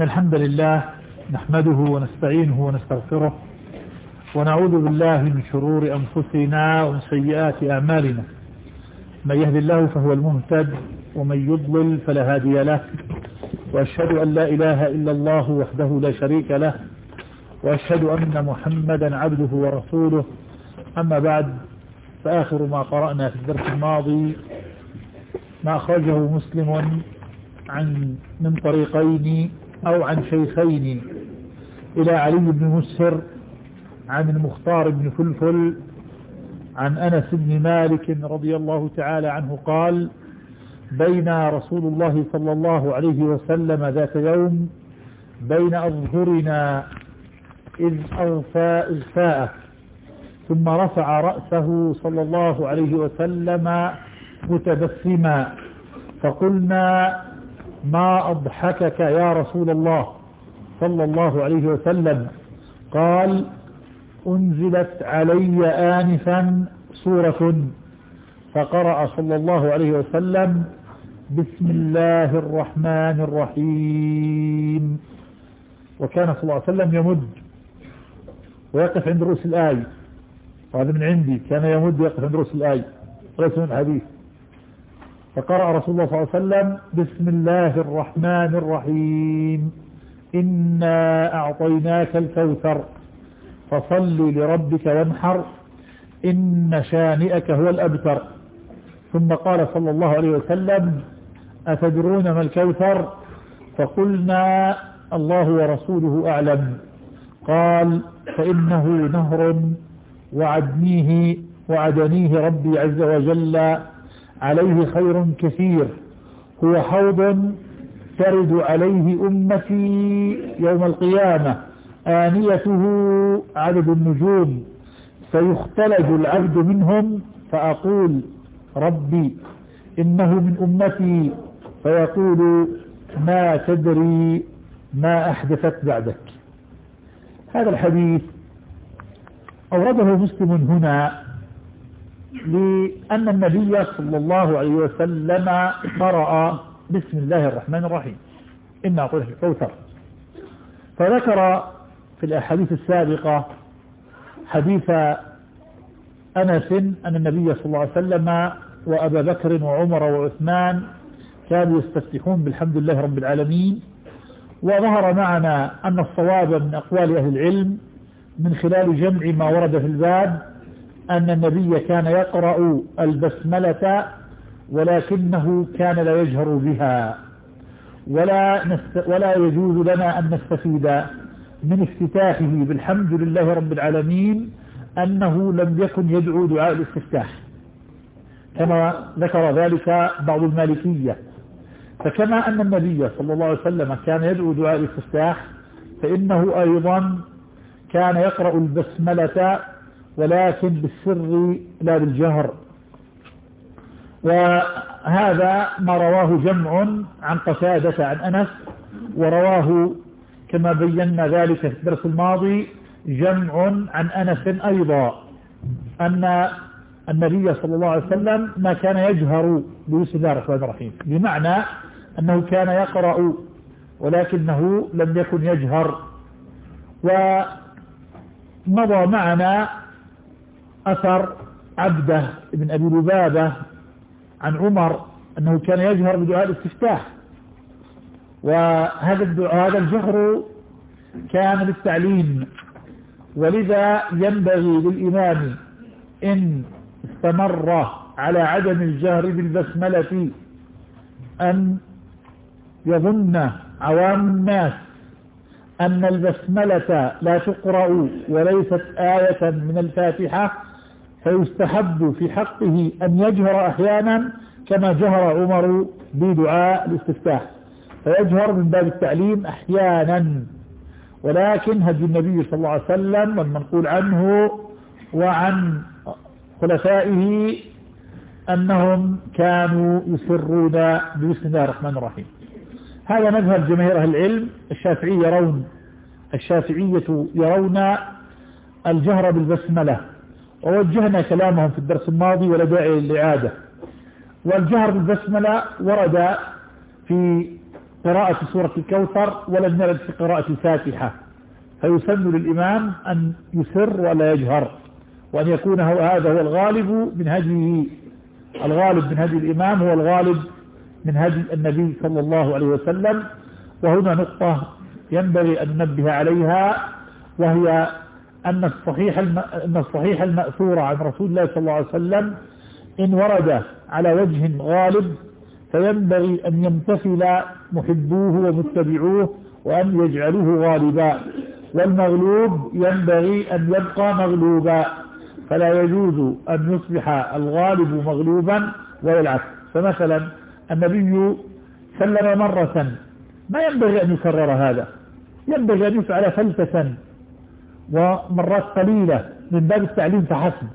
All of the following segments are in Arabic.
إن الحمد لله نحمده ونستعينه ونستغفره ونعوذ بالله من شرور أنفسنا ومن سيئات أعمالنا. من يهد الله فهو المهتد ومن يضلل فلا هادي له. وأشهد أن لا إله إلا الله وحده لا شريك له. وأشهد أن محمدا عبده ورسوله. أما بعد فآخر ما قرأنا في الدرس الماضي ما أخرجه مسلم عن من طريقين أو عن شيخين إلى علي بن مسهر عن المختار بن فلفل عن أنس بن مالك رضي الله تعالى عنه قال بين رسول الله صلى الله عليه وسلم ذات يوم بين أظهرنا إذ أغفى إغفاءه ثم رفع رأسه صلى الله عليه وسلم متبسما فقلنا ما أضحكك يا رسول الله صلى الله عليه وسلم؟ قال أنزلت علي آنفا سورة. فقرأ صلى الله عليه وسلم بسم الله الرحمن الرحيم. وكان صلى الله عليه وسلم يمد ويقف عند رؤوس الآية وهذا من عندي كان يمد ويقف عند رؤوس الآية ليس من الحديث. فقرأ رسول الله صلى الله عليه وسلم بسم الله الرحمن الرحيم. إنا أعطيناك الكوثر. فصل لربك وانحر إن شانئك هو الأبتر. ثم قال صلى الله عليه وسلم أتدرون ما الكوثر؟ فقلنا الله ورسوله أعلم. قال فإنه نهر وعدنيه وعدنيه ربي عز وجل. عليه خير كثير. هو حوض ترد عليه أمتي يوم القيامة. آنيته عدد النجوم. فيختلج العبد منهم فأقول ربي إنه من أمتي. فيقول ما تدري ما أحدثت بعدك. هذا الحديث أورده مسلم هنا لأن النبي صلى الله عليه وسلم قرأ بسم الله الرحمن الرحيم. إنا أعطيك الكوثر فذكر في الأحاديث السابقة حديث أنس أن النبي صلى الله عليه وسلم وأبا بكر وعمر وعثمان كانوا يستفتحون بالحمد لله رب العالمين. وظهر معنا أن الصواب من أقوال أهل العلم من خلال جمع ما ورد في الباب أن النبي كان يقرأ البسملة ولكنه كان لا يجهر بها. ولا, نست ولا يجوز لنا أن نستفيد من افتتاحه. بالحمد لله رب العالمين أنه لم يكن يدعو دعاء الاستفتاح كما ذكر ذلك بعض المالكية. فكما أن النبي صلى الله عليه وسلم كان يدعو دعاء الاستفتاح فإنه أيضا كان يقرأ البسملة ولكن بالسر لا بالجهر. وهذا ما رواه جمع عن قتادة عن أنس ورواه كما بينا ذلك في الدرس الماضي جمع عن أنس أيضا أن النبي صلى الله عليه وسلم ما كان يجهر بسم الله الرحمن الرحيم بمعنى أنه كان يقرأ ولكنه لم يكن يجهر. ومضى معنا أثر عبده بن أبي لبابة عن عمر أنه كان يجهر بدعاء الاستفتاح. وهذا الدعاء هذا الجهر كان للتعليم. ولذا ينبغي للإمام إن استمر على عدم الجهر بالبسملة أن يظن عوام الناس أن البسملة لا تقرأ وليست آية من الفاتحة فيستحب في حقه أن يجهر أحيانا كما جهر عمر بدعاء الاستفتاح. فيجهر من باب التعليم أحيانا. ولكن هدي النبي صلى الله عليه وسلم والمنقول عنه وعن خلفائه أنهم كانوا يسرون بسم الله الرحمن الرحيم. هذا مذهب جماهير أهل العلم. الشافعي يرون الشافعية يرون الجهر بالبسملة. ووجهنا كلامهم في الدرس الماضي ولا داعي للإعادة. والجهر بالبسملة ورد في قراءة سورة الكوثر ولم يرد في قراءة الفاتحة. فيسن للإمام أن يسر ولا يجهر وأن يكون هذا هو الغالب من هديه الغالب من هدي الإمام هو الغالب من هدي النبي صلى الله عليه وسلم. وهنا نقطة ينبغي أن ننبه عليها وهي أن الصحيح أن الصحيح المأثور عن رسول الله صلى الله عليه وسلم إن ورد على وجه غالب فينبغي أن يمتثل محبوه ومتبعوه وأن يجعلوه غالبا. والمغلوب ينبغي أن يبقى مغلوبا فلا يجوز أن يصبح الغالب مغلوبا العكس. فمثلا النبي سلم مرة ما ينبغي أن يكرر هذا ينبغي أن يفعل فلتة ومرات قليلة من باب التعليم فحسب.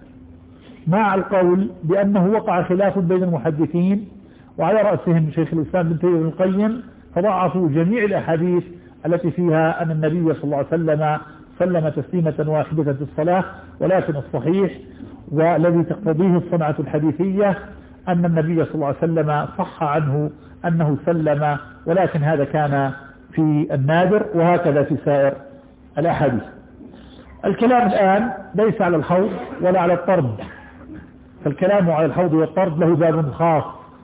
مع القول بأنه وقع خلاف بين المحدثين وعلى رأسهم شيخ الإسلام بن تيمية القيم فضعفوا جميع الأحاديث التي فيها أن النبي صلى الله عليه وسلم سلم تسليمة واحدة في الصلاة ولكن الصحيح والذي تقتضيه الصنعة الحديثية أن النبي صلى الله عليه وسلم صح عنه أنه سلم ولكن هذا كان في النادر وهكذا في سائر الأحاديث. الكلام الآن ليس على الحوض ولا على الطرد. فالكلام على الحوض والطرد له باب خاص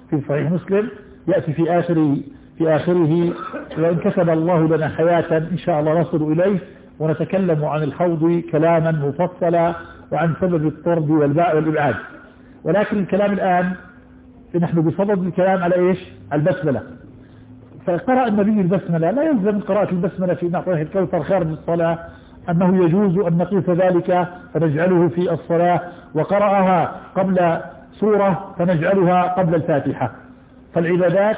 في صحيح مسلم يأتي في آخر في آخره. وإن كتب الله لنا حياة إن شاء الله نصل إليه ونتكلم عن الحوض كلاما مفصلا وعن سبب الطرد والباء والإبعاد. ولكن الكلام الآن نحن بصدد الكلام على إيش؟ على البسملة. فقرأ النبي البسملة لا يلزم قراءة البسملة في نعطيه الكوثر خارج الصلاة أنه يجوز أن نقيس ذلك فنجعله في الصلاة وقرأها قبل سورة فنجعلها قبل الفاتحة. فالعبادات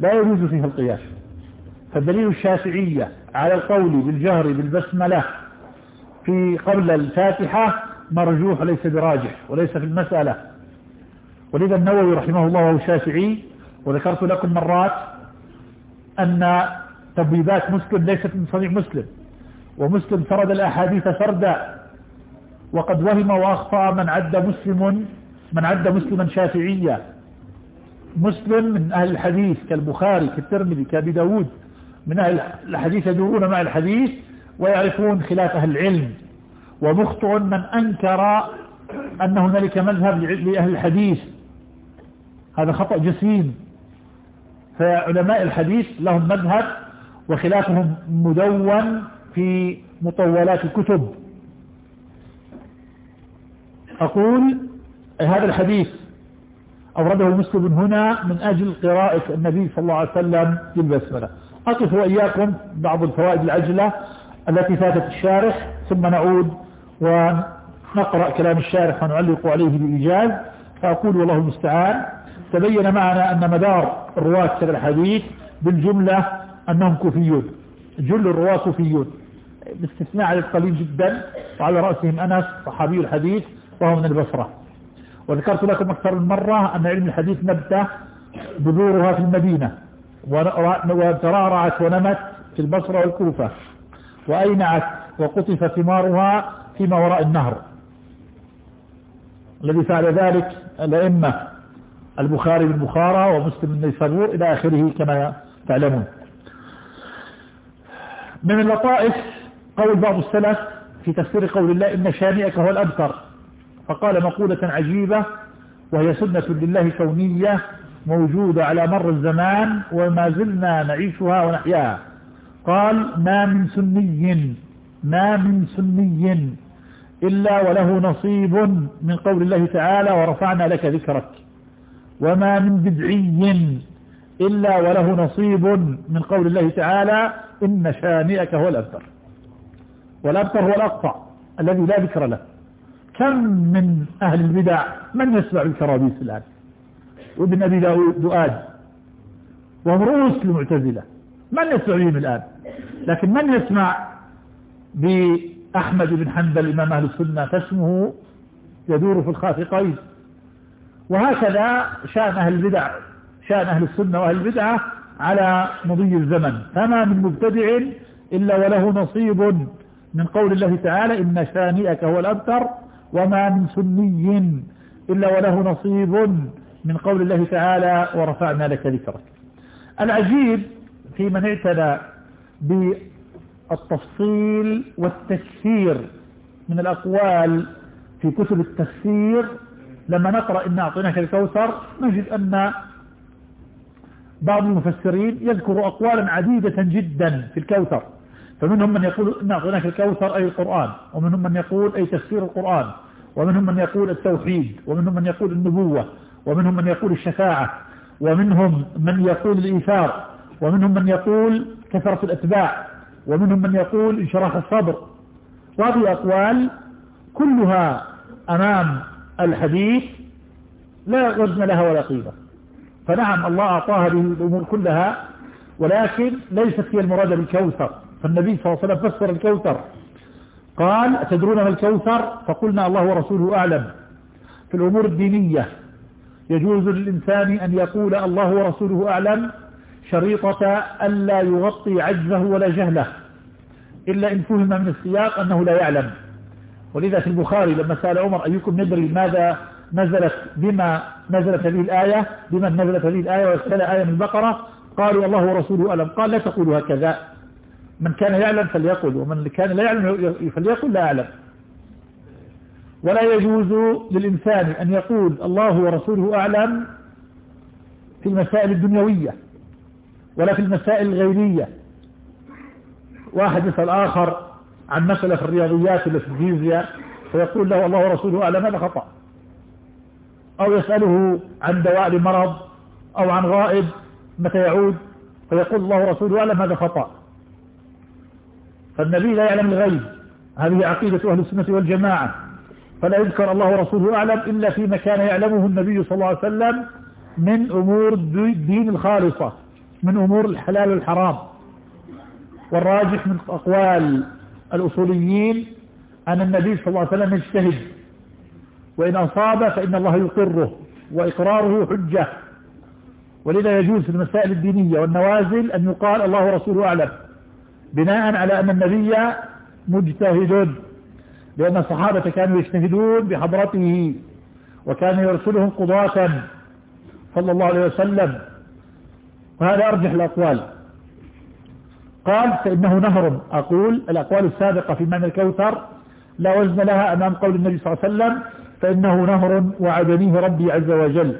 لا يجوز فيها القياس. فالدليل الشافعية على القول بالجهر بالبسملة في قبل الفاتحة مرجوح ليس براجح وليس في المسألة. ولذا النووي رحمه الله هو شافعي وذكرت لكم مرات أن تبويبات مسلم ليست من صنيع مسلم. ومسلم فرد الأحاديث فردا. وقد وهم وأخطأ من عد مسلم من عد مسلما شافعيا. مسلم من أهل الحديث كالبخاري كالترمذي كأبي داود. من أهل الحديث يدورون مع الحديث ويعرفون خلاف أهل العلم. ومخطئ من أنكر أن هنالك مذهب لأهل الحديث. هذا خطأ جسيم. فعلماء الحديث لهم مذهب وخلافهم مدون في مطولات الكتب. أقول هذا الحديث أورده مسلم هنا من أجل قراءة النبي صلى الله عليه وسلم للبسملة أقف وإياكم بعض الفوائد العجلة التي فاتت الشارح ثم نعود ونقرأ كلام الشارح ونعلق عليه بإيجاز فأقول والله المستعان. تبين معنا أن مدار رواة هذا الحديث بالجملة أنهم كوفيون. جل الرواة كوفيون. باستثناء عدد قليل جدا وعلى رأسهم أنس صحابي الحديث وهو من البصرة. وذكرت لكم أكثر من مرة أن علم الحديث نبتة بذورها في المدينة وترعرعت ونمت في البصرة والكوفة وأينعت وقطف ثمارها فيما وراء النهر. الذي فعل ذلك الأئمة البخاري من بخارى ومسلم من نيسابور إلى آخره كما تعلمون. من اللطائف قول بعض السلف في تفسير قول الله إن شانئك هو الأبتر. فقال مقولة عجيبة وهي سنة لله كونية موجودة على مر الزمان وما زلنا نعيشها ونحياها. قال ما من سني ما من سني إلا وله نصيب من قول الله تعالى ورفعنا لك ذكرك وما من بدعي إلا وله نصيب من قول الله تعالى إن شانئك هو الأبتر والأبتر هو الأقطع الذي لا ذكر له. كم من أهل البدع من يسمع الكرابيس الآن؟ وابن أبي دؤاد. وهم رؤوس المعتزلة. من يسمع بهم الآن؟ لكن من يسمع بأحمد بن حنبل إمام أهل السنة فاسمه يدور في الخافقين وهكذا شأن أهل البدع شأن أهل السنة وأهل البدعة على مضي الزمن. فما من مبتدع إلا وله نصيب من قول الله تعالى إن شانئك هو الأبتر وما من سني إلا وله نصيب من قول الله تعالى ورفعنا لك ذكرك. العجيب في من اعتنى بالتفصيل والتكثير من الأقوال في كتب التفسير. لما نقرأ إن أعطيناك الكوثر نجد أن بعض المفسرين يذكر أقوالا عديدة جدا في الكوثر. فمنهم من يقول إن أعطيناك الكوثر أي القرآن ومنهم من يقول أي تفسير القرآن ومنهم من يقول التوحيد ومنهم من يقول النبوة ومنهم من يقول الشفاعة ومنهم من يقول الإيثار ومنهم من يقول كثرة الأتباع ومنهم من يقول انشراح الصبر. وهذه أقوال كلها أمام الحديث لا وزن لها ولا قيمة. فنعم الله أعطاها هذه الأمور كلها ولكن ليست هي المراد بالكوثر. فالنبي صلى الله عليه وسلم فسر الكوثر. قال أتدرون ما الكوثر؟ فقلنا الله ورسوله أعلم. في الأمور الدينية يجوز للإنسان أن يقول الله ورسوله أعلم. شريطة ألا يغطي عجزه ولا جهله إلا إن فهم من السياق أنه لا يعلم. ولذا في البخاري لما سأل عمر أيكم يدري ماذا نزلت بما نزلت هذه الآية؟ بما نزلت هذه الآية ويسأل آية من البقرة؟ قالوا الله ورسوله أعلم. قال لا تقولوا هكذا. من كان يعلم فليقل ومن كان لا يعلم فليقل لا أعلم ولا يجوز للإنسان أن يقول الله ورسوله أعلم في المسائل الدنيوية ولا في المسائل الغيرية. واحد يسأل آخر عن مسألة في الرياضيات ولا في الفيزياء فيقول له الله ورسوله أعلم هذا خطأ. أو يسأله عن دواء لمرض أو عن غائب متى يعود فيقول الله ورسوله أعلم هذا خطأ. فالنبي لا يعلم الغيب. هذه عقيدة أهل السنة والجماعة. فلا يذكر الله ورسوله أعلم إلا فيما كان يعلمه النبي صلى الله عليه وسلم من أمور الدين الخالصة من أمور الحلال والحرام. والراجح من أقوال الأصوليين أن النبي صلى الله عليه وسلم يجتهد. وإن أصاب فإن الله يقره وإقراره حجة. ولذا يجوز في المسائل الدينية والنوازل أن يقال الله ورسوله أعلم. بناء على أن النبي مجتهد لأن الصحابة كانوا يجتهدون بحضرته وكان يرسلهم قضاة صلى الله عليه وسلم. وهذا أرجح الأقوال. قال فإنه نهر. أقول الأقوال السابقة في معنى الكوثر لا وزن لها أمام قول النبي صلى الله عليه وسلم فإنه نهر وعدنيه ربي عز وجل.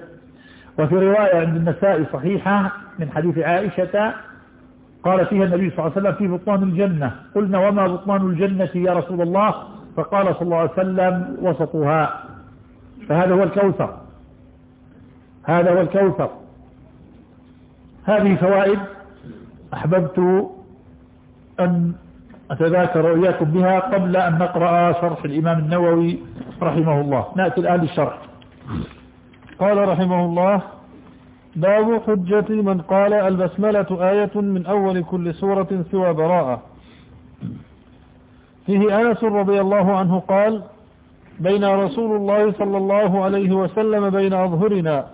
وفي رواية عند النساء صحيحة من حديث عائشة قال فيها النبي صلى الله عليه وسلم في بطلان الجنة. قلنا وما بطلان الجنة يا رسول الله؟ فقال صلى الله عليه وسلم وسطها. فهذا هو الكوثر. هذا هو الكوثر. هذه فوائد أحببت أن أتذاكر إياكم بها قبل أن نقرأ شرح الإمام النووي رحمه الله. نأتي الآن للشرح. قال رحمه الله باب حجة من قال البسملة آية من أول كل سورة سوى براءة. فيه أنس رضي الله عنه قال بين رسول الله صلى الله عليه وسلم بين أظهرنا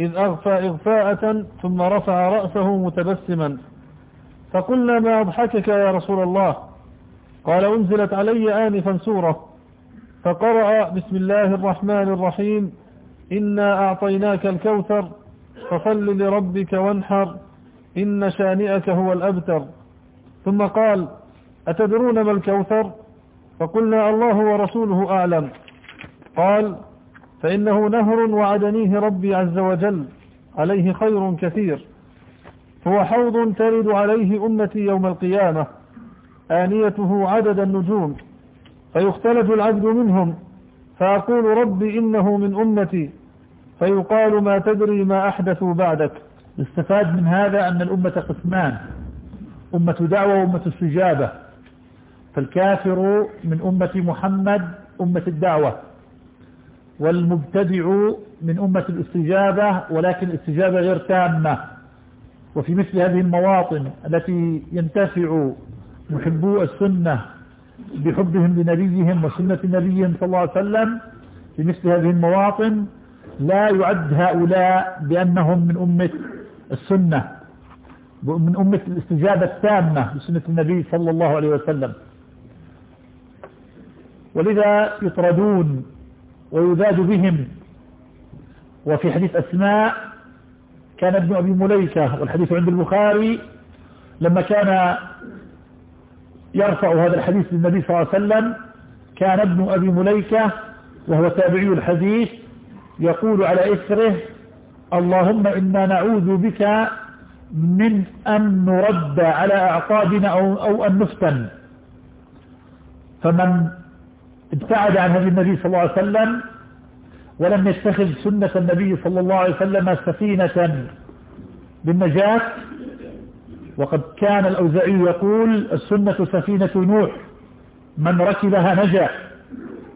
إذ أغفى إغفاءة ثم رفع رأسه متبسما. فقلنا ما أضحكك يا رسول الله؟ قال أنزلت علي آنفا سورة. فقرأ بسم الله الرحمن الرحيم إنا أعطيناك الكوثر فصل لربك وانحر إن شانئك هو الأبتر. ثم قال أتدرون ما الكوثر؟ فقلنا الله ورسوله أعلم. قال فإنه نهر وعدنيه ربي عز وجل عليه خير كثير. هو حوض ترد عليه أمتي يوم القيامة آنيته عدد النجوم فيختلف العبد منهم فأقول ربي إنه من أمتي. فيقال ما تدري ما أحدثوا بعدك. استفاد من هذا أن الأمة قسمان. أمة دعوة وأمة استجابة. فالكافر من أمة محمد أمة الدعوة. والمبتدع من أمة الاستجابة ولكن الاستجابة غير تامة. وفي مثل هذه المواطن التي ينتفع محبو السنة بحبهم لنبيهم وسنة نبيهم صلى الله عليه وسلم في مثل هذه المواطن لا يعد هؤلاء بأنهم من أمة السنة من أمة الاستجابة التامة لسنة النبي صلى الله عليه وسلم. ولذا يطردون ويذاد بهم. وفي حديث أسماء كان ابن أبي مليكة والحديث عند البخاري لما كان يرفع هذا الحديث للنبي صلى الله عليه وسلم كان ابن أبي مليكة وهو تابعي الحديث يقول على إثره اللهم إنا نعوذ بك من أن نرد على أعقابنا أو, أو أن نفتن. فمن ابتعد عن هذه النبي صلى الله عليه وسلم ولم يتخذ سنة النبي صلى الله عليه وسلم سفينة بالنجاة وقد كان الأوزعي يقول السنة سفينة نوح من ركبها نجا.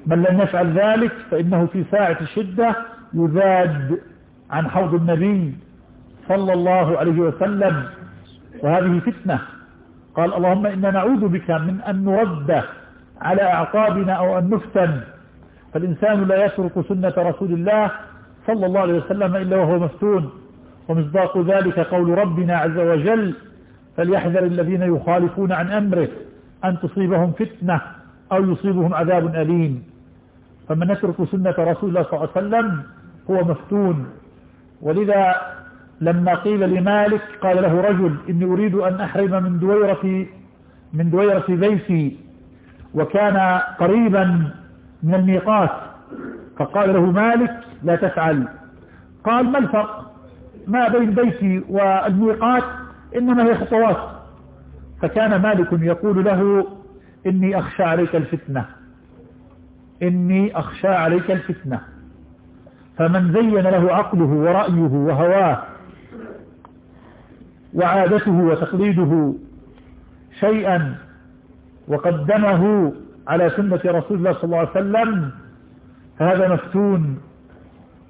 من لم يفعل ذلك فإنه في ساعة الشدة يزاد عن حوض النبي صلى الله عليه وسلم. وهذه فتنة. قال اللهم إنا نعوذ بك من أن نرد على أعقابنا أو أن نفتن. فالإنسان لا يترك سنة رسول الله صلى الله عليه وسلم إلا وهو مفتون. ومصداق ذلك قول ربنا عز وجل فليحذر الذين يخالفون عن أمره أن تصيبهم فتنة أو يصيبهم عذاب أليم. فمن يترك سنة رسول الله صلى الله عليه وسلم هو مفتون. ولذا لما قيل لمالك قال له رجل إني أريد أن أحرم من دويرة من دويرة بيتي وكان قريبا من الميقات. فقال له مالك لا تفعل. قال ما الفرق؟ ما بين بيتي والميقات إنما هي خطوات. فكان مالك يقول له إني أخشى عليك الفتنة. إني أخشى عليك الفتنة. فمن زين له عقله ورأيه وهواه وعادته وتقليده شيئا وقدمه على سنة رسول الله صلى الله عليه وسلم فهذا مفتون.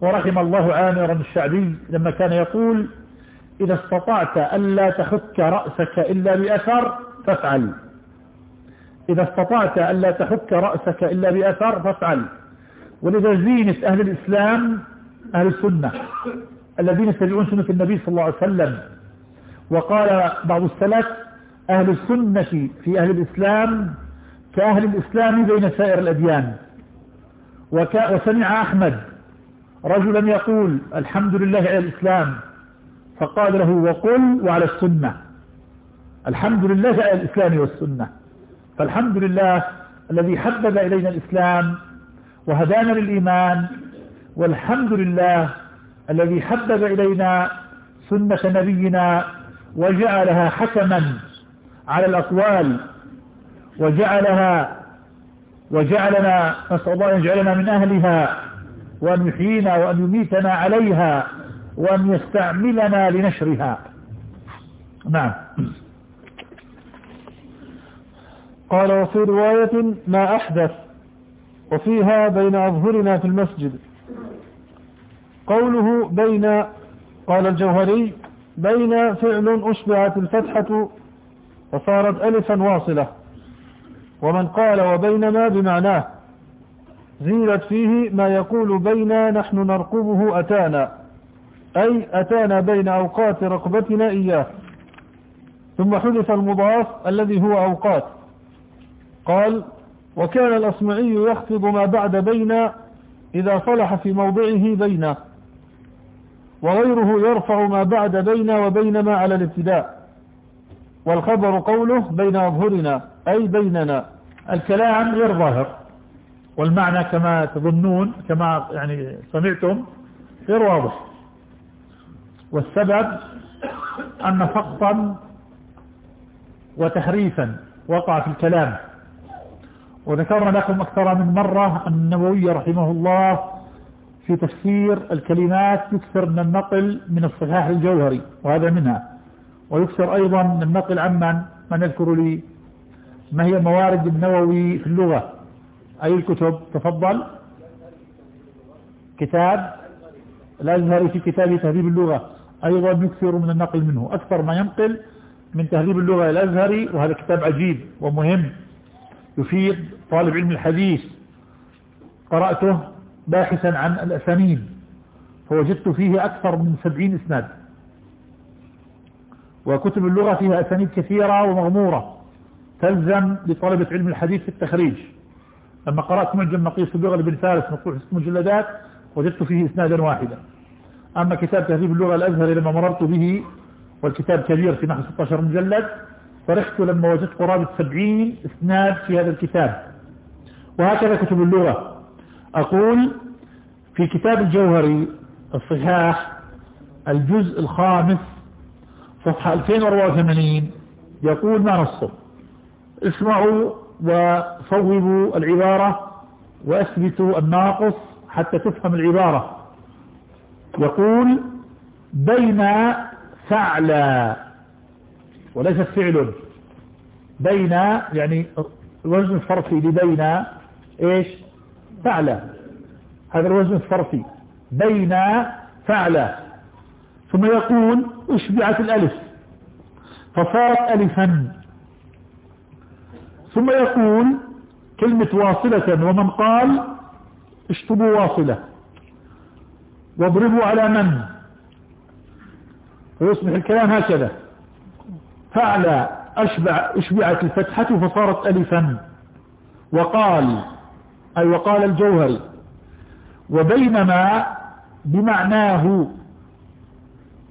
ورحم الله عامرا الشعبي لما كان يقول إذا استطعت ألا تحك رأسك إلا بأثر فافعل. إذا استطعت ألا تحك رأسك إلا بأثر فافعل. ولذا زينة أهل الإسلام أهل السنة الذين يتبعون سنة النبي صلى الله عليه وسلم. وقال بعض السلف أهل السنة في أهل الإسلام كأهل الإسلام بين سائر الأديان. وسمع أحمد رجلا يقول الحمد لله على الإسلام. فقال له وقل وعلى السنة. الحمد لله على الإسلام والسنة. فالحمد لله الذي حبب إلينا الإسلام وهدانا للإيمان والحمد لله الذي حبب إلينا سنة نبينا وجعلها حكما على الأقوال وجعلها وجعلنا نسأل الله أن يجعلنا من أهلها وأن يحيينا وأن يميتنا عليها وأن يستعملنا لنشرها. نعم. قال وفي رواية ما أحدث وفيها بين أظهرنا في المسجد. قوله بين قال الجوهري بين فعل أشبعت الفتحة وصارت ألفا واصلة. ومن قال وبينما بمعناه زيلت فيه ما يقول بين نحن نرقبه أتانا أي أتانا بين أوقات رقبتنا إياه. ثم حدث المضاف الذي هو أوقات. قال وكان الأصمعي يخفض ما بعد بين إذا صلح في موضعه بين وغيره يرفع ما بعد بين وبينما على الابتداء. والخبر قوله بين أظهرنا أي بيننا. الكلام غير ظاهر. والمعنى كما تظنون كما يعني سمعتم غير واضح. والسبب أن فقطا وتحريفا وقع في الكلام. وذكرنا لكم أكثر من مرة النووي رحمه الله في تفسير الكلمات يكثر من النقل من الصحاح الجوهري وهذا منها. ويكثر أيضا من النقل عمن من؟ يذكر لي؟ ما هي موارد النووي في اللغة؟ أي الكتب؟ تفضل. كتاب. الأزهري في كتاب تهذيب اللغة. أيضا يكثر من النقل منه. أكثر ما ينقل من تهذيب اللغة الأزهري وهذا كتاب عجيب ومهم. يفيد طالب علم الحديث. قرأته باحثا عن الأسانيد. فوجدت فيه أكثر من سبعين إسناد. وكتب اللغة فيها أسانيد كثيرة ومغمورة. تلزم لطلبة علم الحديث في التخريج. لما قرأت معجم مقيس اللغة لابن فارس مطروح ست مجلدات وجدت فيه إسنادا واحدا. أما كتاب تهذيب اللغة الأزهري لما مررت به والكتاب كبير في نحو 16 مجلد فرحت لما وجدت قرابة 70 إسناد في هذا الكتاب. وهكذا كتب اللغة. أقول في كتاب الجوهري الصحاح الجزء الخامس صفحة 2084 يقول ما نصه؟ اسمعوا وصوبوا العبارة وأثبتوا الناقص حتى تفهم العبارة. يقول بين فعلى وليس فعل بين يعني الوزن الصرفي لبين إيش؟ فعلى هذا الوزن الصرفي بين فعلى ثم يقول أشبعت الألف. فصارت الفا. ثم يقول كلمة واصلة ومن قال اشطبوا واصلة. واضربوا على من؟ ويصبح الكلام هكذا. فعل أشبع أشبعت الفتحة فصارت ألفا. وقال أي وقال الجوهري وبينما بمعناه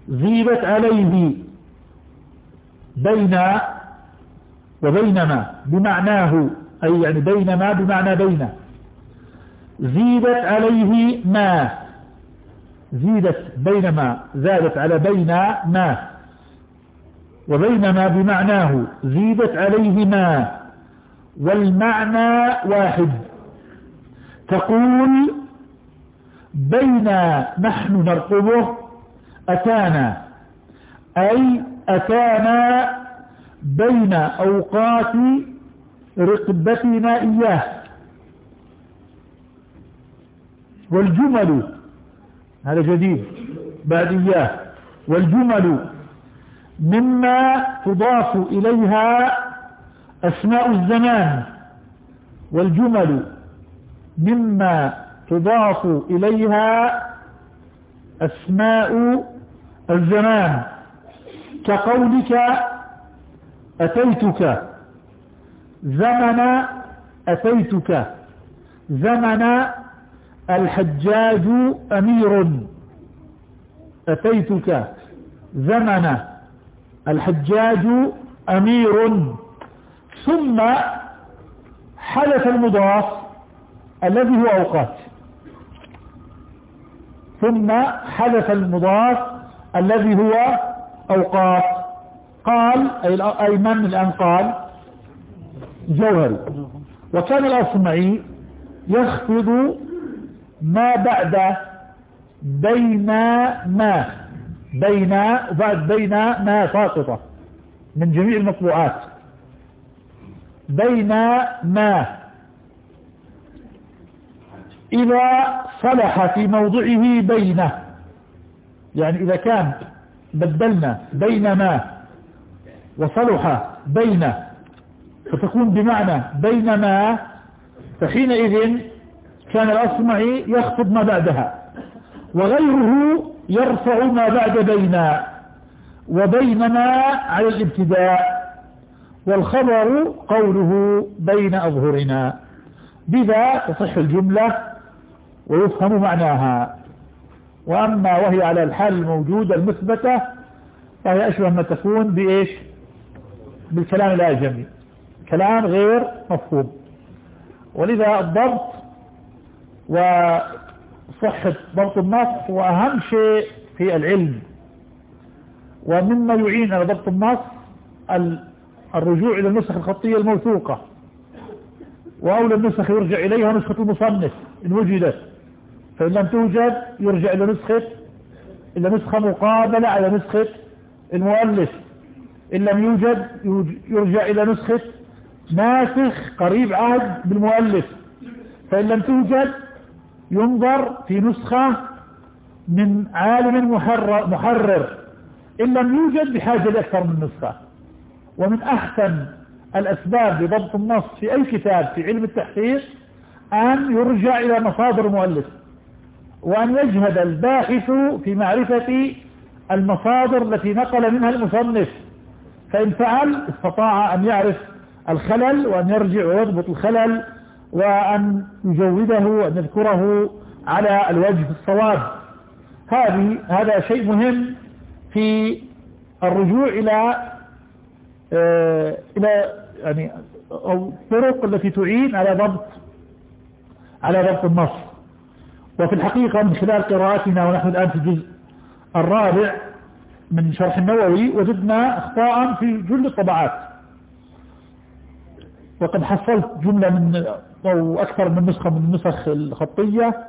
زيبت عليه بين وبينما بمعناه أي يعني بينما بمعنى بين. زيدت عليه ما. زيدت بينما زادت على بين ما وبينما بمعناه زيدت عليه ما والمعنى واحد. تقول بين نحن نرقبه أتانا أي أتانا بين أوقات رقبتنا إياه. والجمل هذا جديد بعد إياه. والجمل مما تضاف إليها أسماء الزمان والجمل مما تضاف إليها أسماء الزمان. كقولك أتيتك زمن أتيتك زمن الحجاج أمير. أتيتك زمن الحجاج أمير. ثم حدث المضاف الذي هو أوقات. ثم حدث المضاف الذي هو أوقات. قال أي من الآن قال؟ جوهري وكان الأصمعي يخفض ما بعد بين ما بين بعد بين ما ساقطة من جميع المطبوعات. بين ما إذا صلح في موضعه بينه. يعني إذا كان بدلنا بين ما وصلح بين فتكون بمعنى بينما فحينئذ كان الأصمعي يخفض ما بعدها وغيره يرفع ما بعد بينا وبينما على الابتداء والخبر قوله بين أظهرنا. بذا تصح الجملة ويفهم معناها. وأما وهي على الحال الموجودة المثبتة فهي أشبه ما تكون بإيش؟ بالكلام الآجمي. كلام غير مفهوم. ولذا الضبط وصحة ضبط النص هو أهم شيء في العلم. ومما يعين على ضبط النص الرجوع إلى النسخ الخطية الموثوقة. وأولى النسخ يرجع إليها نسخة المصنف إن وجدت. فإن لم توجد يرجع إلى نسخة إلى نسخة مقابلة على نسخة المؤلف. إن لم يوجد يرجع إلى نسخة ناسخ قريب عهد بالمؤلف. فإن لم توجد ينظر في نسخة من عالم محرر, محرر. إن لم يوجد بحاجة لأكثر من نسخة. ومن أحسن الأسباب لضبط النص في أي كتاب في علم التحقيق أن يرجع إلى مصادر المؤلف وأن يجهد الباحث في معرفة المصادر التي نقل منها المصنف. فإن فعل استطاع أن يعرف الخلل وأن يرجع ويضبط الخلل. وأن يجوده وأن يذكره على الوجه الصواب. هذه هذا شيء مهم في الرجوع إلى آه، إلى يعني أو الطرق التي تعين على ضبط على ضبط النص. وفي الحقيقة من خلال قراءتنا ونحن الآن في الجزء الرابع من شرح النووي وجدنا أخطاء في جل الطبعات. وقد حصلت جملة من أو أكثر من نسخة من النسخ الخطية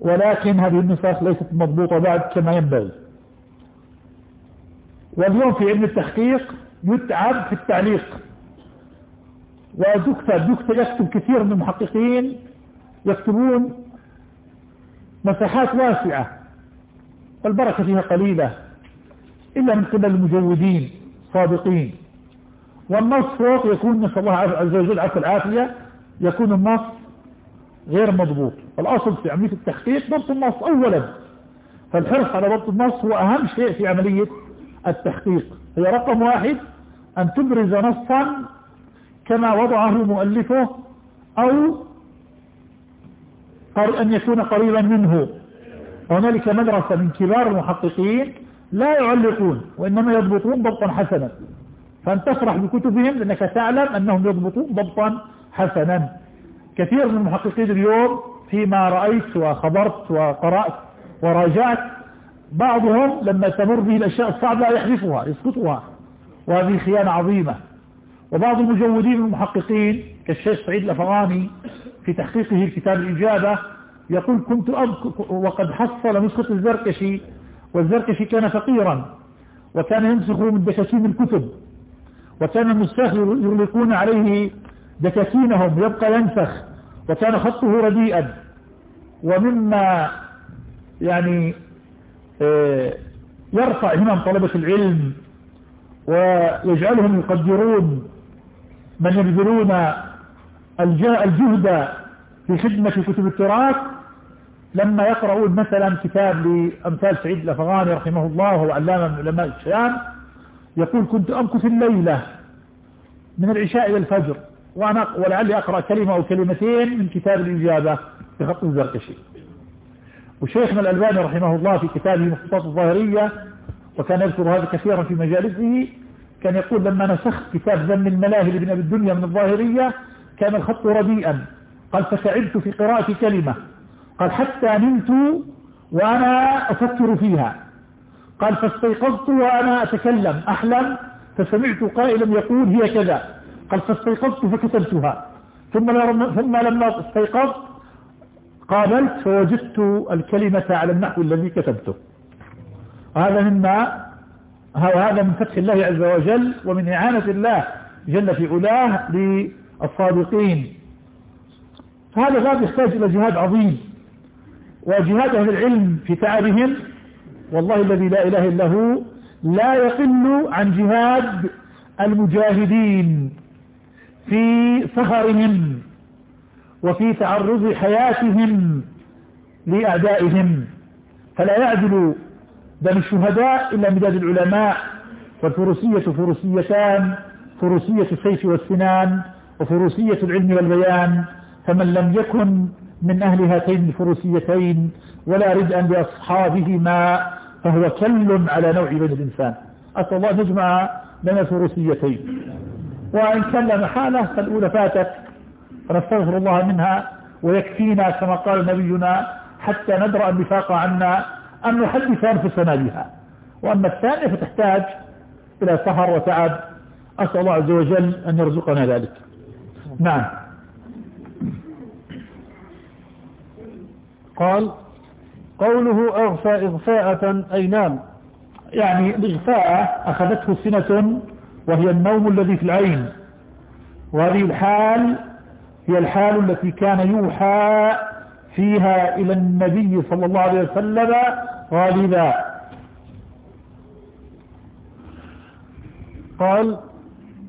ولكن هذه النسخ ليست مضبوطة بعد كما ينبغي. واليوم في علم التحقيق يتعب في التعليق. دكتور يكتب كثير من المحققين يكتبون مساحات واسعة والبركة فيها قليلة إلا من قبل المجودين صادقين والنص فوق يكون نسأل الله عز وجل عفو العافية يكون النص غير مضبوط. الأصل في عملية التحقيق ضبط النص أولا. فالحرص على ضبط النص هو أهم شيء في عملية التحقيق هي رقم واحد أن تبرز نصا كما وضعه مؤلفه أو أن يكون قريبا منه. هنالك مدرسة من كبار المحققين لا يعلقون وإنما يضبطون ضبطا حسنا. فأن تفرح بكتبهم لأنك تعلم أنهم يضبطون ضبطا حسنا. كثير من المحققين اليوم فيما رأيت وخبرت وقرأت وراجعت بعضهم لما تمر به الأشياء الصعبة يحذفها يسقطها وهذه خيانة عظيمة. وبعض المجودين المحققين كالشيخ سعيد الأفغاني في تحقيقه الكتاب الإجابة يقول كنت وقد حصل نسخة الزركشي والزركشي كان فقيرا وكان ينسخ من دكاكين الكتب. وكان النساخ يغلقون عليه دكاكينهم يبقى ينسخ وكان خطه رديئا. ومما يعني آه، يرفع همم طلبة العلم ويجعلهم يقدرون من يبذلون الجهد في خدمة كتب التراث. لما يقرؤون مثلا كتاب لأمثال سعيد الأفغاني رحمه الله وهو علامة من علماء الشام يقول كنت أمكث الليلة من العشاء إلى الفجر وأنا ولعلي أقرأ كلمة أو كلمتين من كتاب الإجابة بخط الزركشي وشيخنا الألباني رحمه الله في كتابه مخطوطات الظاهرية وكان يذكر هذا كثيرا في مجالسه كان يقول لما نسخت كتاب ذم الملاهي لابن أبي الدنيا من الظاهرية كان الخط رديئا. قال فتعبت في قراءة كلمة. قال حتى نمت وأنا أفكر فيها. قال فاستيقظت وأنا أتكلم. أحلم. فسمعت قائلا يقول هي كذا. قال فاستيقظت فكتبتها. ثم ثم لما استيقظت قابلت فوجدت الكلمة على النحو الذي كتبته. هذا مما هذا من فتح الله عز وجل ومن إعانة الله جل في علاه للصادقين. هذا باب يحتاج إلى جهاد عظيم. وجهاد أهل العلم في تعبهم والله الذي لا إله إلا هو لا يقل عن جهاد المجاهدين في سهرهم وفي تعرض حياتهم لأعدائهم. فلا يعدل دم الشهداء إلا مداد العلماء والفروسية فروسيتان فروسية السيف والسنان وفروسية العلم والبيان. فمن لم يكن من أهل هاتين الفروسيتين ولا ردءا لأصحابهما فهو كل على نوع بني الإنسان. أسأل الله نجمع بين الفروسيتين وإن كان لا محالة فالأولى فاتت. فنستغفر الله منها ويكفينا كما قال نبينا حتى ندرأ النفاق عنا أن نحدث أنفسنا بها. وأما الثانية فتحتاج إلى سهر وتعب. أسأل الله عز وجل أن يرزقنا ذلك. نعم. قال قوله أغفى إغفاءة أي نام. يعني الإغفاء أخذته سنة وهي النوم الذي في العين. وهذه الحال هي الحال التي كان يوحى فيها إلى النبي صلى الله عليه وسلم غالبا. قال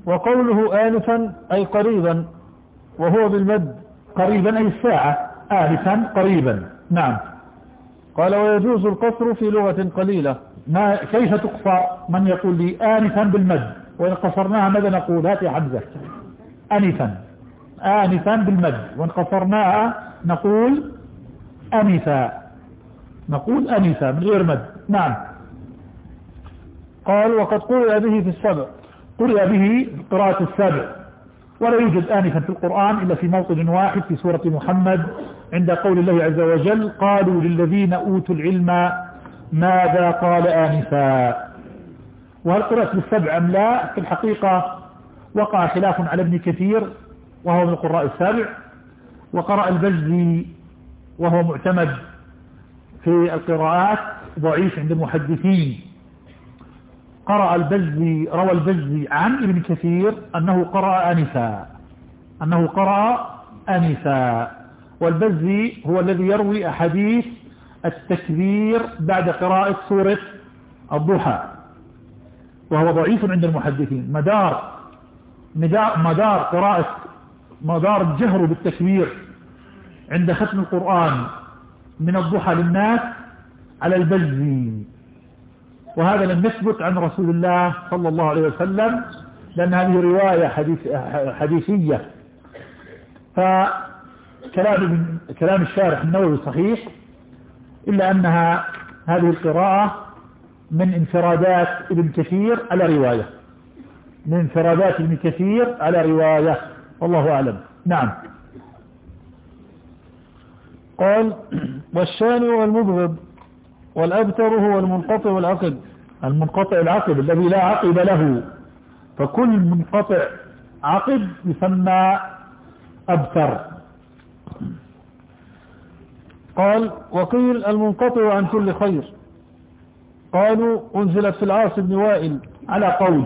وقوله آنفا أي قريبا وهو بالمد قريبا أي الساعة آنفا قريبا. نعم. قال ويجوز القصر في لغة قليلة. ما كيف تقصى من يقول لي آنفا بالمد؟ وإن قصرناها ماذا نقول؟ هات يا حمزة. أنفا. آنفا بالمد. وإن قصرناها نقول أنفا. نقول أنفا من غير مد. نعم. قال وقد قرئ به في السبع قرئ به قراءة السبع ولا يوجد آنفا في القرآن إلا في موطن واحد في سورة محمد عند قول الله عز وجل قالوا للذين أوتوا العلم ماذا قال آنفا. وهل قرأت بالسبع أم لا؟ في الحقيقة وقع خلاف على ابن كثير وهو من القراء السابع وقرأ البزي وهو معتمد في القراءات ضعيف عند المحدثين. قرأ البزي روى البزي عن ابن كثير أنه قرأ أنفا أنه قرأ أنفا. والبزي هو الذي يروي أحاديث التكبير بعد قراءة سورة الضحى وهو ضعيف عند المحدثين. مدار مدار قراءة مدار الجهر بالتكبير عند ختم القرآن من الضحى للناس على البزي. وهذا لم يثبت عن رسول الله صلى الله عليه وسلم لأن هذه رواية حديث حديثية. فكلام كلام الشارح النووي صحيح إلا أنها هذه القراءة من انفرادات ابن كثير على رواية. من انفرادات ابن كثير على رواية. والله أعلم. نعم. قال والشان والمبغض والأبتر هو المنقطع العقد. المنقطع العقد الذي لا عقب له. فكل منقطع عقد يسمى أبتر. قال وقيل المنقطع عن كل خير. قالوا أنزلت في العاص بن وائل على قول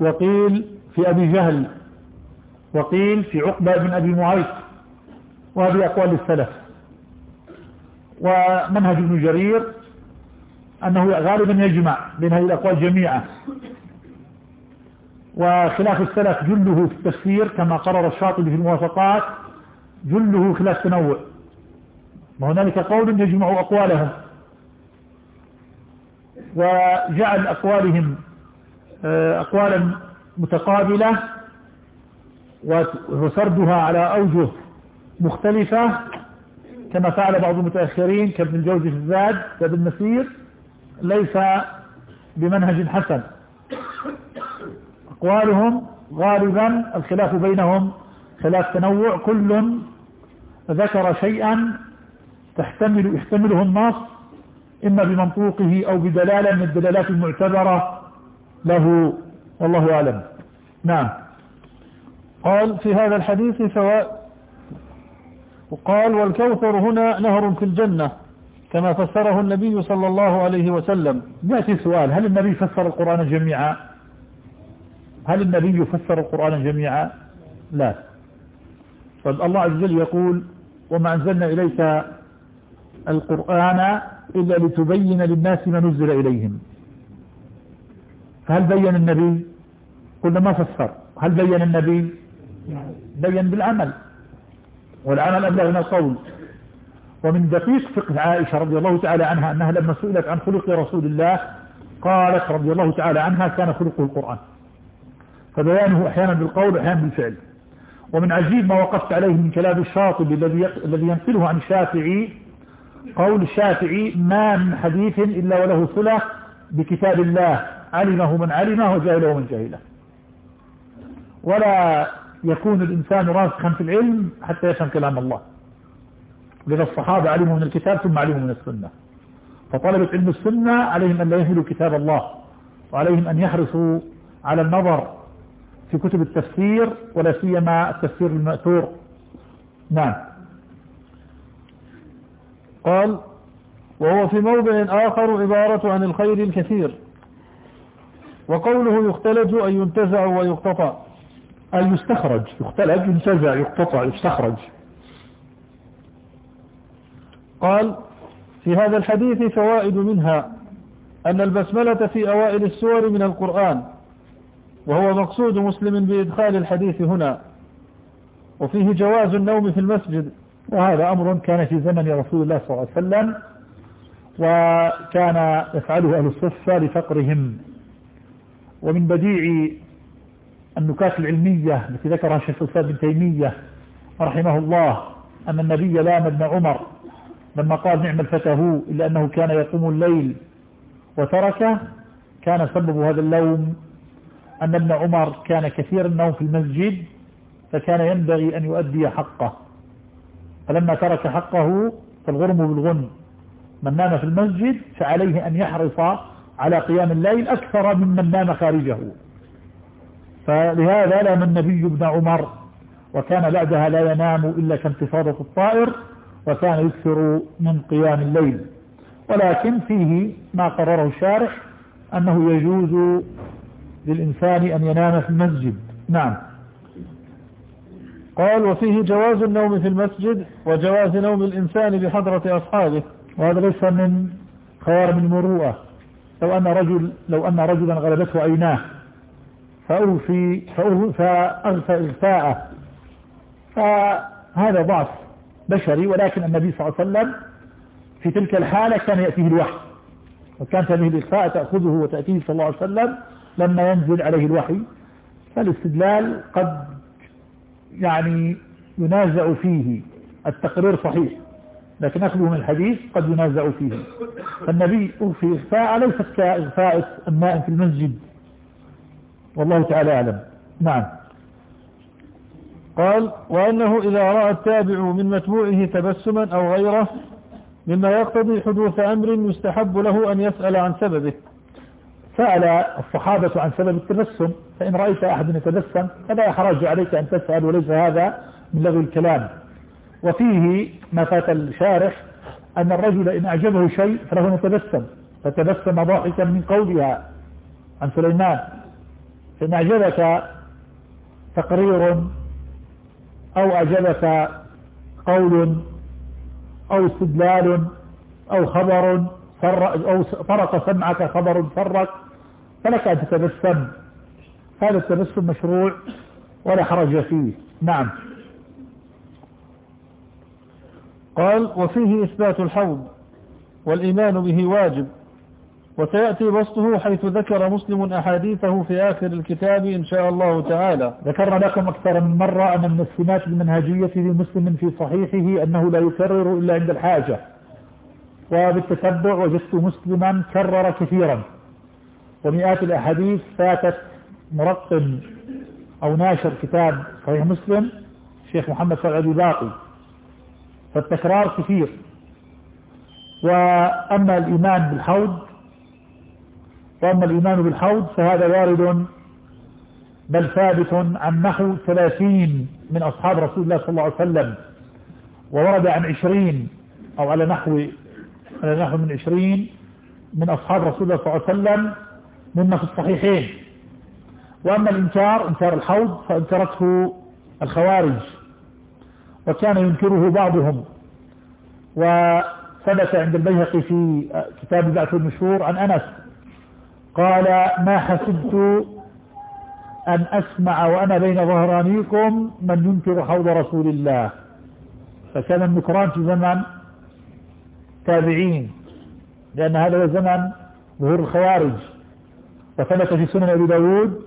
وقيل في أبي جهل. وقيل في عقبة بن أبي معيط. وهذه أقوال السلف. ومنهج ابن جرير أنه غالبا يجمع بين هذه الأقوال جميعا. وخلاف السلف جله في التفسير كما قرر الشاطبي في الموافقات جله خلاف تنوع. وهنالك قول يجمع أقوالهم وجعل أقوالهم آه، أقوالا متقابلة وسردها على أوجه مختلفة كما فعل بعض المتأخرين كابن الجوزي في الزاد كابن النسير ليس بمنهج حسن. أقوالهم غالبا الخلاف بينهم خلاف تنوع كل ذكر شيئا تحتمل يحتمله النص إما بمنطوقه أو بدلالة من الدلالات المعتبرة له والله أعلم. نعم. قال في هذا الحديث فوائد وقال والكوثر هنا نهر في الجنة كما فسره النبي صلى الله عليه وسلم. يأتي سؤال هل النبي فسر القرآن جميعا؟ هل النبي فسر القرآن جميعا؟ لا. طيب الله عز وجل يقول وما أنزلنا إليك القرآن إلا لتبين للناس ما نزل إليهم. فهل بين النبي؟ قلنا ما فسر. هل بين النبي؟ بين بالعمل. والعمل أبلغ من القول. ومن دقيق فقه عائشة رضي الله تعالى عنها أنها لما سئلت عن خلق رسول الله قالت رضي الله تعالى عنها كان خلقه القرآن. فبيانه أحيانا بالقول وأحيانا بالفعل. ومن عجيب ما وقفت عليه من كلام الشاطبي الذي الذي ينقله عن الشافعي قول الشافعي ما من حديث إلا وله صلة بكتاب الله. علمه من علمه وجاهله من جاهله. ولا يكون الإنسان راسخا في العلم حتى يفهم كلام الله. لذا الصحابة علموا من الكتاب ثم علموا من السنة. فطلبة علم السنة عليهم أن لا يهملوا كتاب الله. وعليهم أن يحرصوا على النظر في كتب التفسير ولا سيما التفسير المأثور. نعم. قال وهو في موضع آخر عبارة عن الخير الكثير وقوله يختلج أن ينتزع ويقتطع أن يستخرج يختلج ينتزع يقتطع يستخرج. قال في هذا الحديث فوائد منها أن البسملة في أوائل السور من القرآن وهو مقصود مسلم بإدخال الحديث هنا وفيه جواز النوم في المسجد. وهذا أمر كان في زمن رسول الله صلى الله عليه وسلم وكان يفعله أهل الصفة لفقرهم. ومن بديع النكات العلمية التي ذكرها الشيخ الإسلام بن تيمية رحمه الله أن النبي لام ابن عمر لما قال نعم الفتى إلا أنه كان يقوم الليل وتركه كان سبب هذا اللوم. أن ابن عمر كان كثير النوم في المسجد فكان ينبغي أن يؤدي حقه. فلما ترك حقه فالغرم بالغن من نام في المسجد فعليه أن يحرص على قيام الليل أكثر ممن نام خارجه. فلهذا لام النبي ابن عمر وكان بعدها لا ينام إلا كانتفاضة الطائر وكان يكثر من قيام الليل. ولكن فيه ما قرره الشارح أنه يجوز للإنسان أن ينام في المسجد. نعم. قال وفيه جواز النوم في المسجد وجواز نوم الإنسان بحضرة أصحابه وهذا ليس من خوارم المروءة. لو أن رجل لو أن رجلا غلبته عيناه فأوفي فأغفى إغفاءه. فهذا ضعف بشري ولكن النبي صلى الله عليه وسلم في تلك الحالة كان يأتيه الوحي. وكانت هذه الإخفاء تأخذه وتأتيه صلى الله عليه وسلم لما ينزل عليه الوحي. فالاستدلال قد يعني ينازع فيه. التقرير صحيح لكن أخذه من الحديث قد ينازع فيه. فالنبي أخفي إخفاء ليست كإخفاء النائم في المسجد. والله تعالى أعلم. نعم. قال وأنه إذا رأى التابع من متبوعه تبسما أو غيره مما يقتضي حدوث أمر يستحب له أن يسأل عن سببه. سأل الصحابة عن سبب التبسم فإن رأيت أحد يتبسم فلا حرج عليك أن تسأل وليس هذا من لغو الكلام. وفيه ما فات الشارح أن الرجل إن أعجبه شيء فله أن يتبسم فتبسم ضاحكا من قولها عن سليمان. فإن أعجبك تقرير أو أعجبك قول أو استدلال أو خبر أو فرق سمعك خبر فرق فلك أن تتبسم هذا التبسم مشروع ولا حرج فيه. نعم. قال وفيه إثبات الحوض والإيمان به واجب وسيأتي بسطه حيث ذكر مسلم أحاديثه في آخر الكتاب إن شاء الله تعالى. ذكرنا لكم أكثر من مرة أن من السمات المنهجية لمسلم في صحيحه أنه لا يكرر إلا عند الحاجة وبالتتبع وجدت مسلما كرر كثيرا. ومئات الأحاديث فاتت مرقم أو ناشر كتاب صحيح مسلم الشيخ محمد سعد باقي فالتكرار كثير. وأما الإيمان بالحوض وأما الإيمان بالحوض فهذا وارد بل ثابت عن نحو ثلاثين من أصحاب رسول الله صلى الله عليه وسلم وورد عن عشرين أو على نحو على نحو من عشرين من أصحاب رسول الله صلى الله عليه وسلم. مما في الصحيحين. وأما الإنكار إنكار الحوض فأنكرته الخوارج وكان ينكره بعضهم. وثبت عند البيهقي في كتاب بعث المشهور عن أنس قال ما حسبت أن أسمع وأنا بين ظهرانيكم من ينكر حوض رسول الله. فكان النكران في زمن تابعين لأن هذا زمن ظهور الخوارج. وثبت في سنن أبي داود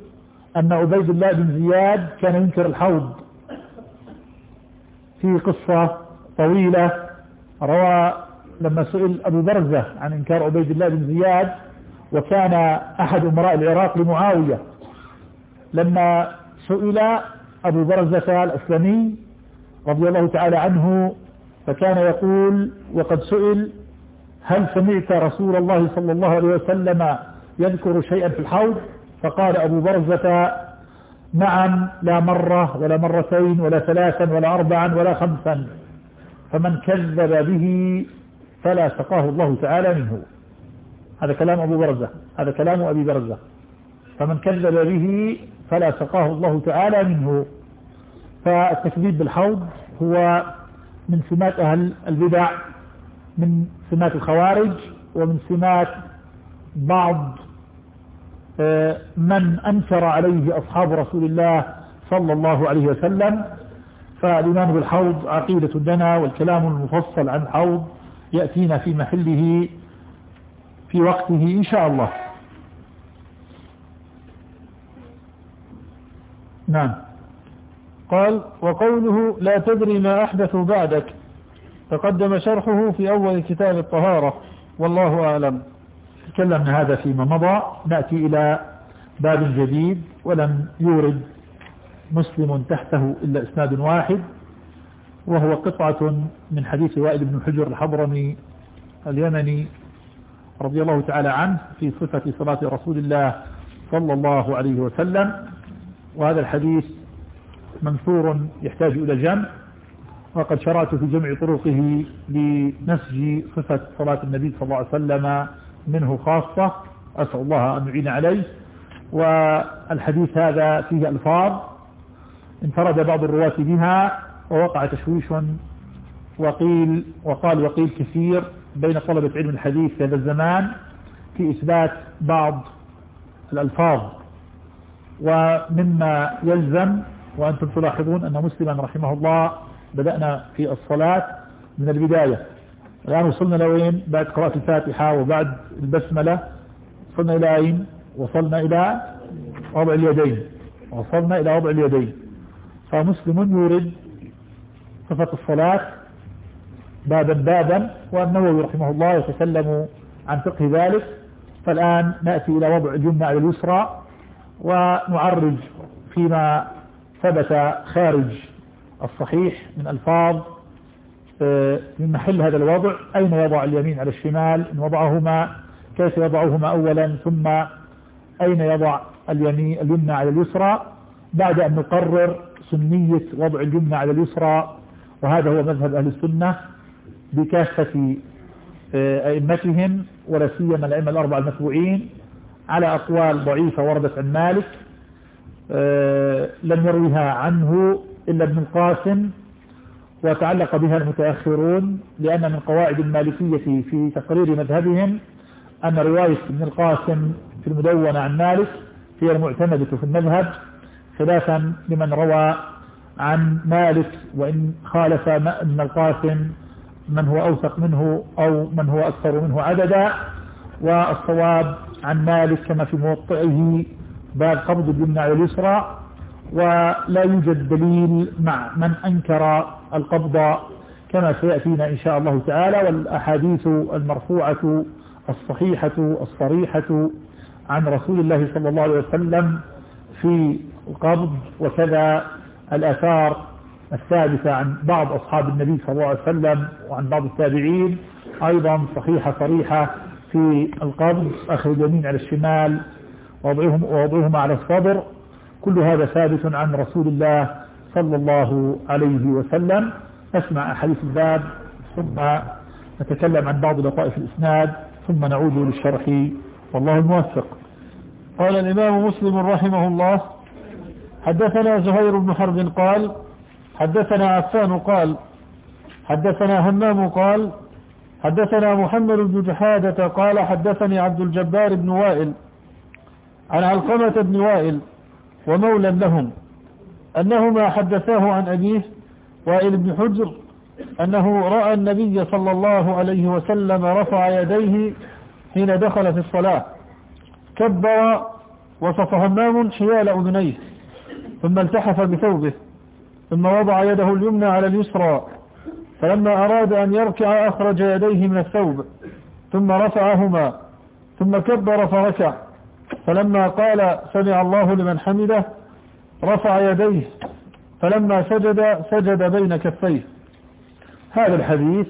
أن عبيد الله بن زياد كان ينكر الحوض. في قصة طويلة روى لما سئل أبو برزة عن إنكار عبيد الله بن زياد وكان أحد أمراء العراق لمعاوية. لما سئل أبو برزة الأسلمي رضي الله تعالى عنه فكان يقول وقد سئل هل سمعت رسول الله صلى الله عليه وسلم يذكر شيئا في الحوض فقال أبو برزة نعم لا مرة ولا مرتين ولا ثلاثا ولا أربعا ولا خمسا. فمن كذب به فلا سقاه الله تعالى منه. هذا كلام أبو برزة هذا كلام أبي برزة. فمن كذب به فلا سقاه الله تعالى منه. فالتكذيب بالحوض هو من سمات أهل البدع من سمات الخوارج ومن سمات بعض من أنكر عليه أصحاب رسول الله صلى الله عليه وسلم فالإيمان بالحوض عقيدة لنا والكلام المفصل عن الحوض يأتينا في محله في وقته إن شاء الله. نعم. قال وقوله لا تدري ما أحدثوا بعدك تقدم شرحه في أول كتاب الطهارة والله أعلم. تكلمنا هذا فيما مضى. نأتي إلى باب جديد ولم يورد مسلم تحته إلا إسناد واحد وهو قطعة من حديث وائل بن حجر الحضرمي اليمني رضي الله تعالى عنه في صفة صلاة رسول الله صلى الله عليه وسلم. وهذا الحديث منثور يحتاج إلى جمع وقد شرعت في جمع طرقه لنسج صفة صلاة النبي صلى الله عليه وسلم منه خاصة أسأل الله أن يعين عليه. والحديث هذا فيه ألفاظ انفرد بعض الرواة بها ووقع تشويش وقيل وقال وقيل كثير بين طلبة علم الحديث في هذا الزمان في إثبات بعض الألفاظ. ومما يلزم وأنتم تلاحظون أن مسلما رحمه الله بدأنا في الصلاة من البداية. الآن وصلنا لوين بعد قراءة الفاتحة وبعد البسملة. وصلنا إلى أين؟ وصلنا إلى وضع اليدين. وصلنا إلى وضع اليدين. فمسلم يورد صفة الصلاة بابا بابا والنووي رحمه الله يتكلم عن فقه ذلك. فالآن نأتي إلى وضع الجمعة على اليسرى ونعرج فيما ثبت خارج الصحيح من ألفاظ من محل هذا الوضع أين يضع اليمين على الشمال؟ إن وضعهما كيف يضعهما أولا؟ ثم أين يضع اليمين اليمنى على اليسرى؟ بعد أن نقرر سنية وضع اليمنى على اليسرى وهذا هو مذهب أهل السنة بكافة آه، أئمتهم ولا سيما الأئمة الأربعة المتبوعين على أقوال ضعيفة وردت عن مالك آه، لم يرويها عنه إلا ابن القاسم وتعلق بها المتأخرون لأن من قواعد المالكية في تقرير مذهبهم أن رواية ابن القاسم في المدونة عن مالك هي المعتمدة في المذهب خلافا لمن روى عن مالك وإن خالف ابن القاسم من هو أوثق منه أو من هو أكثر منه عددا والصواب عن مالك كما في موطئه باب قبض اليمنى على اليسرى ولا يوجد دليل مع من أنكر القبض كما سيأتينا إن شاء الله تعالى والأحاديث المرفوعة الصحيحة الصريحة عن رسول الله صلى الله عليه وسلم في القبض وكذا الآثار الثابتة عن بعض أصحاب النبي صلى الله عليه وسلم وعن بعض التابعين. أيضا صحيحة صريحة في القبض أخذ اليمين على الشمال ووضعهم ووضعهما على الصدر. كل هذا ثابت عن رسول الله صلى الله عليه وسلم. نسمع أحاديث الباب ثم نتكلم عن بعض لطائف الإسناد ثم نعود للشرح. والله الموفق قال الإمام مسلم رحمه الله حدثنا زهير بن حرب قال حدثنا عفان قال حدثنا همام قال حدثنا محمد بن جحادة قال حدثني عبد الجبار بن وائل عن علقمة بن وائل ومولى لهم. أنهما حدثاه عن أبيه وائل بن حجر أنه رأى النبي صلى الله عليه وسلم رفع يديه حين دخل في الصلاة. كبر وصف همام حيال أذنيه ثم التحف بثوبه ثم وضع يده اليمنى على اليسرى فلما أراد أن يركع أخرج يديه من الثوب ثم رفعهما ثم كبر فركع فلما قال سمع الله لمن حمده رفع يديه فلما سجد سجد بين كفيه. هذا الحديث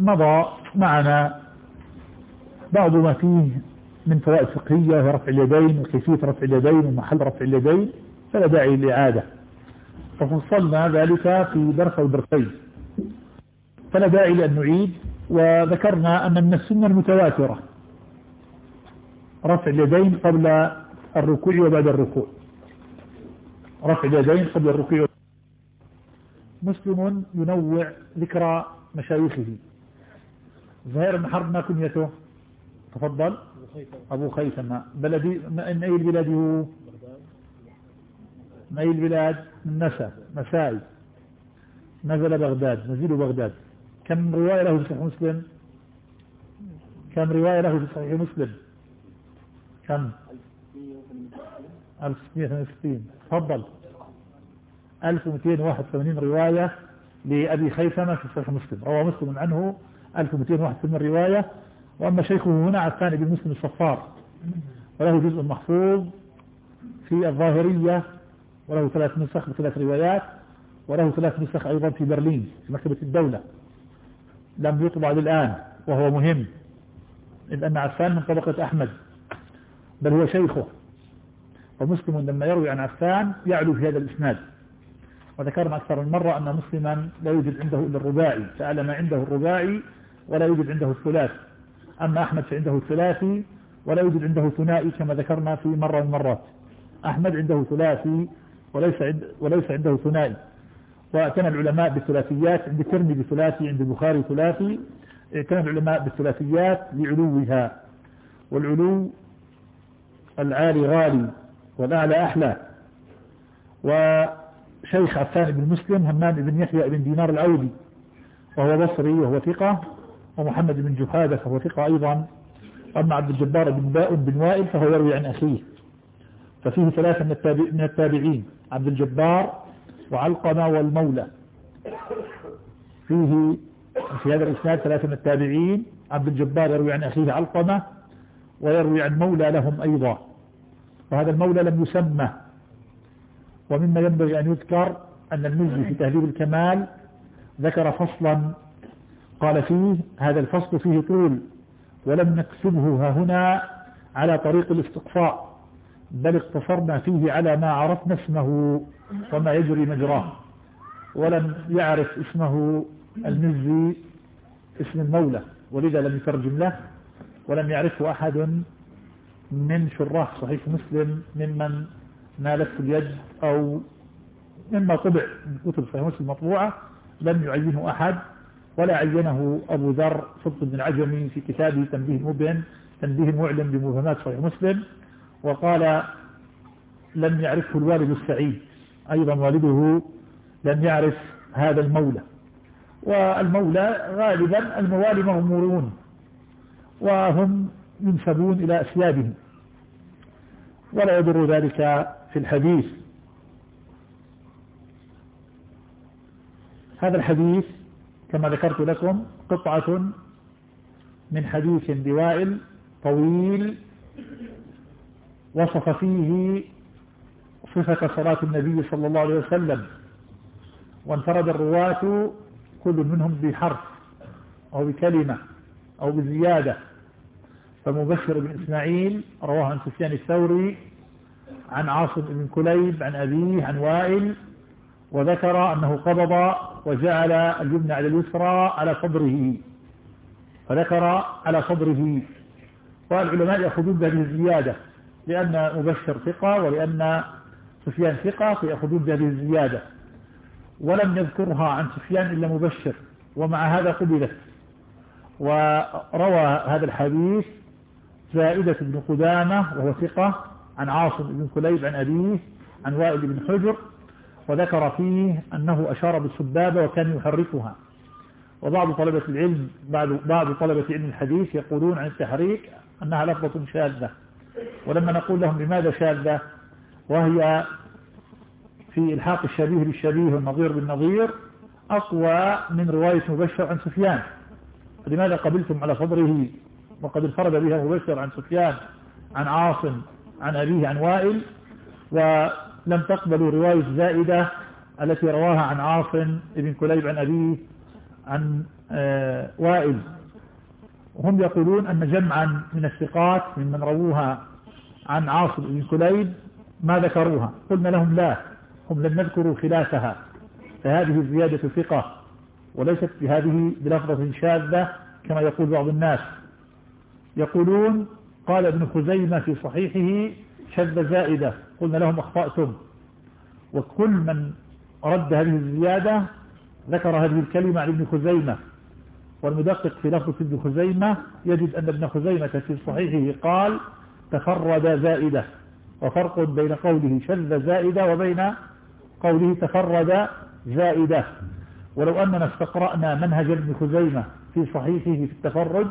مضى معنا بعض ما فيه من فوائد فقهية ورفع اليدين وكيفية رفع اليدين ومحل رفع اليدين فلا داعي للإعادة ففصلنا ذلك في درس البرقين فلا داعي لأن نعيد وذكرنا أن من السنة المتواترة رفع اليدين قبل الركوع وبعد الركوع. رفع اليدين قبل الركوع. مسلم ينوع ذكرى مشايخه. زهير بن حرب ما كنيته. تفضل. أبو خيثمة بلدي من أي البلاد هو؟ من أي البلاد؟ من نسا مسائي نزل بغداد نزيل بغداد. كم رواية له في صحيح مسلم؟ كم رواية له في صحيح مسلم؟ كم؟ 1660 تفضل. 1281 رواية لأبي خيثمة في صحيح مسلم. روى مسلم عنه 1281 رواية. وأما شيخه هنا عفان بن مسلم الصفار. وله جزء محفوظ في الظاهرية وله ثلاث نسخ بثلاث روايات وله ثلاث نسخ أيضا في برلين في مكتبة الدولة. لم يطبع الآن وهو مهم. إذ أن عفان من طبقة أحمد. بل هو شيخه. ومسلم لما يروي عن عفان يعلو في هذا الإسناد. وذكرنا أكثر من مرة أن مسلما لا يوجد عنده إلا الرباعي سأل ما عنده الرباعي ولا يوجد عنده الثلاثي. أما أحمد فعنده الثلاثي ولا يوجد عنده ثنائي كما ذكرنا في مرة من المرات. أحمد عنده ثلاثي وليس, عند وليس عنده ثنائي. واعتنى العلماء بالثلاثيات عند الترمذي ثلاثي عند البخاري ثلاثي. اعتنى العلماء بالثلاثيات لعلوها والعلو العالي غالي. والأعلى أحلى. وشيخ عفان بن مسلم همام بن يحيى بن دينار العودي وهو بصري وهو ثقة ومحمد بن جهادة فهو ثقة أيضا أما عبد الجبار بن باء بن وائل فهو يروي عن أخيه. ففيه ثلاثة من التابعين عبد الجبار وعلقمة والمولى. فيه في هذا الإسناد ثلاثة من التابعين عبد الجبار يروي عن أخيه علقمة ويروي عن مولى لهم أيضا. وهذا المولى لم يسمى. ومما ينبغي أن يذكر أن المزي في تهذيب الكمال ذكر فصلا قال فيه هذا الفصل فيه طول ولم نكتبه هنا على طريق الاستقفاء بل اقتصرنا فيه على ما عرفنا اسمه وما يجري مجراه. ولم يعرف اسمه المزي اسم المولى ولذا لم يترجم له ولم يعرفه أحد من شراح صحيح مسلم ممن نالته اليد أو مما طبع من كتب صحيح مسلم مطبوعة لم يعينه أحد ولا عينه أبو ذر صدق بن العجمي في كتابه تنبيه المبين تنبيه المعلم بمبهمات صحيح مسلم وقال لم يعرفه الوالد السعيد أيضا والده لم يعرف هذا المولى. والمولى غالبا الموالي مغمورون وهم ينسبون إلى أسيادهم ولا يضر ذلك في الحديث. هذا الحديث كما ذكرت لكم قطعة من حديث دوائل طويل وصف فيه صفة صلاة النبي صلى الله عليه وسلم وانفرد الرواة كل منهم بحرف أو بكلمة أو بزيادة. فمبشر بن إسماعيل رواه عن سفيان الثوري عن عاصم بن كليب عن أبيه عن وائل وذكر أنه قبض وجعل اليمنى على اليسرى على صدره. فذكر على صدره. والعلماء يأخذون بهذه الزيادة لأن مبشر ثقة ولأن سفيان ثقة فيأخذون بهذه الزيادة. ولم يذكرها عن سفيان إلا مبشر ومع هذا قبلت. وروى هذا الحديث زائدة بن قدامة وهو ثقة عن عاصم بن كليب عن أبيه عن وائل بن حجر وذكر فيه أنه أشار بالسبابة وكان يحركها وبعض طلبة العلم بعض بعض طلبة علم الحديث يقولون عن التحريك أنها لفظة شاذة. ولما نقول لهم لماذا شاذة وهي في إلحاق الشبيه بالشبيه والنظير بالنظير أقوى من رواية مبشر عن سفيان. لماذا قبلتم على صدره وقد انفرد بها مبشر عن سفيان عن عاصم عن أبيه عن وائل ولم تقبلوا رواية زائدة التي رواها عن عاصم ابن كليب عن أبيه عن آه، وائل. وهم يقولون أن جمعا من الثقات ممن رووها عن عاصم بن كليب ما ذكروها. قلنا لهم لا هم لم يذكروا خلافها فهذه الزيادة ثقة وليست بهذه بلفظة شاذة كما يقول بعض الناس. يقولون قال ابن خزيمة في صحيحه شذ زائدة. قلنا لهم أخطأتم وكل من رد هذه الزيادة ذكر هذه الكلمة عن ابن خزيمة. والمدقق في لفظ ابن خزيمة يجد أن ابن خزيمة في صحيحه قال تفرد زائدة. وفرق بين قوله شذ زائدة وبين قوله تفرد زائدة. ولو أننا استقرأنا منهج ابن خزيمة في صحيحه في التفرد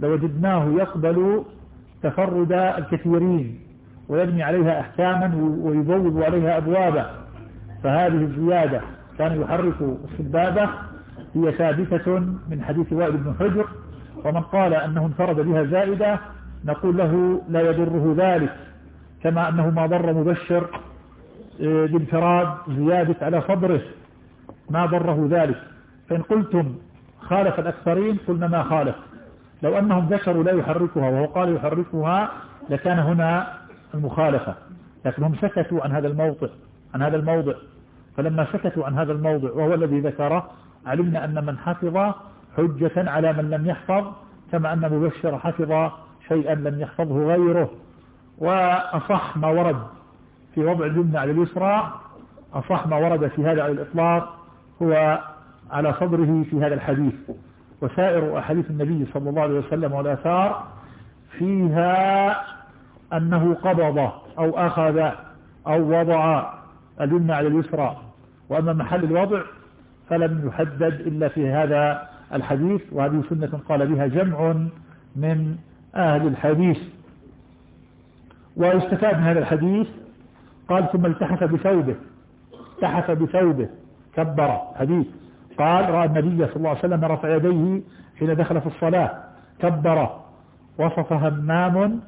لوجدناه يقبل تفرد الكثيرين ويبني عليها أحكاما ويبوب عليها أبوابا فهذه الزيادة كان يحرك السبابة هي ثابتة من حديث وائل بن حجر ومن قال أنه انفرد بها زائدة نقول له لا يضره ذلك كما أنه ما ضر مبشر آه، بانفراد زيادة على صدره ما ضره ذلك. فإن قلتم خالف الأكثرين قلنا ما خالف. لو أنهم ذكروا لا يحركها وهو قال يحركها لكان هنا المخالفة. لكن هم سكتوا عن هذا الموضع عن هذا الموضع. فلما سكتوا عن هذا الموضع وهو الذي ذكره علمنا أن من حفظ حجة على من لم يحفظ كما أن مبشر حفظ شيئا لم يحفظه غيره. وأصح ما ورد في وضع اليمنى على اليسرى أصح ما ورد في هذا على الإطلاق هو على صدره في هذا الحديث. وسائر أحاديث النبي صلى الله عليه وسلم والآثار فيها أنه قبض أو أخذ أو وضع اليمنى على اليسرى. وأما محل الوضع فلم يحدد إلا في هذا الحديث وهذه سنة قال بها جمع من أهل الحديث. ويستفاد من هذا الحديث قال ثم التحف بثوبه التحف بثوبه كبر حديث. قال رأى النبي صلى الله عليه وسلم رفع يديه حين دخل في الصلاة كبر وصف همام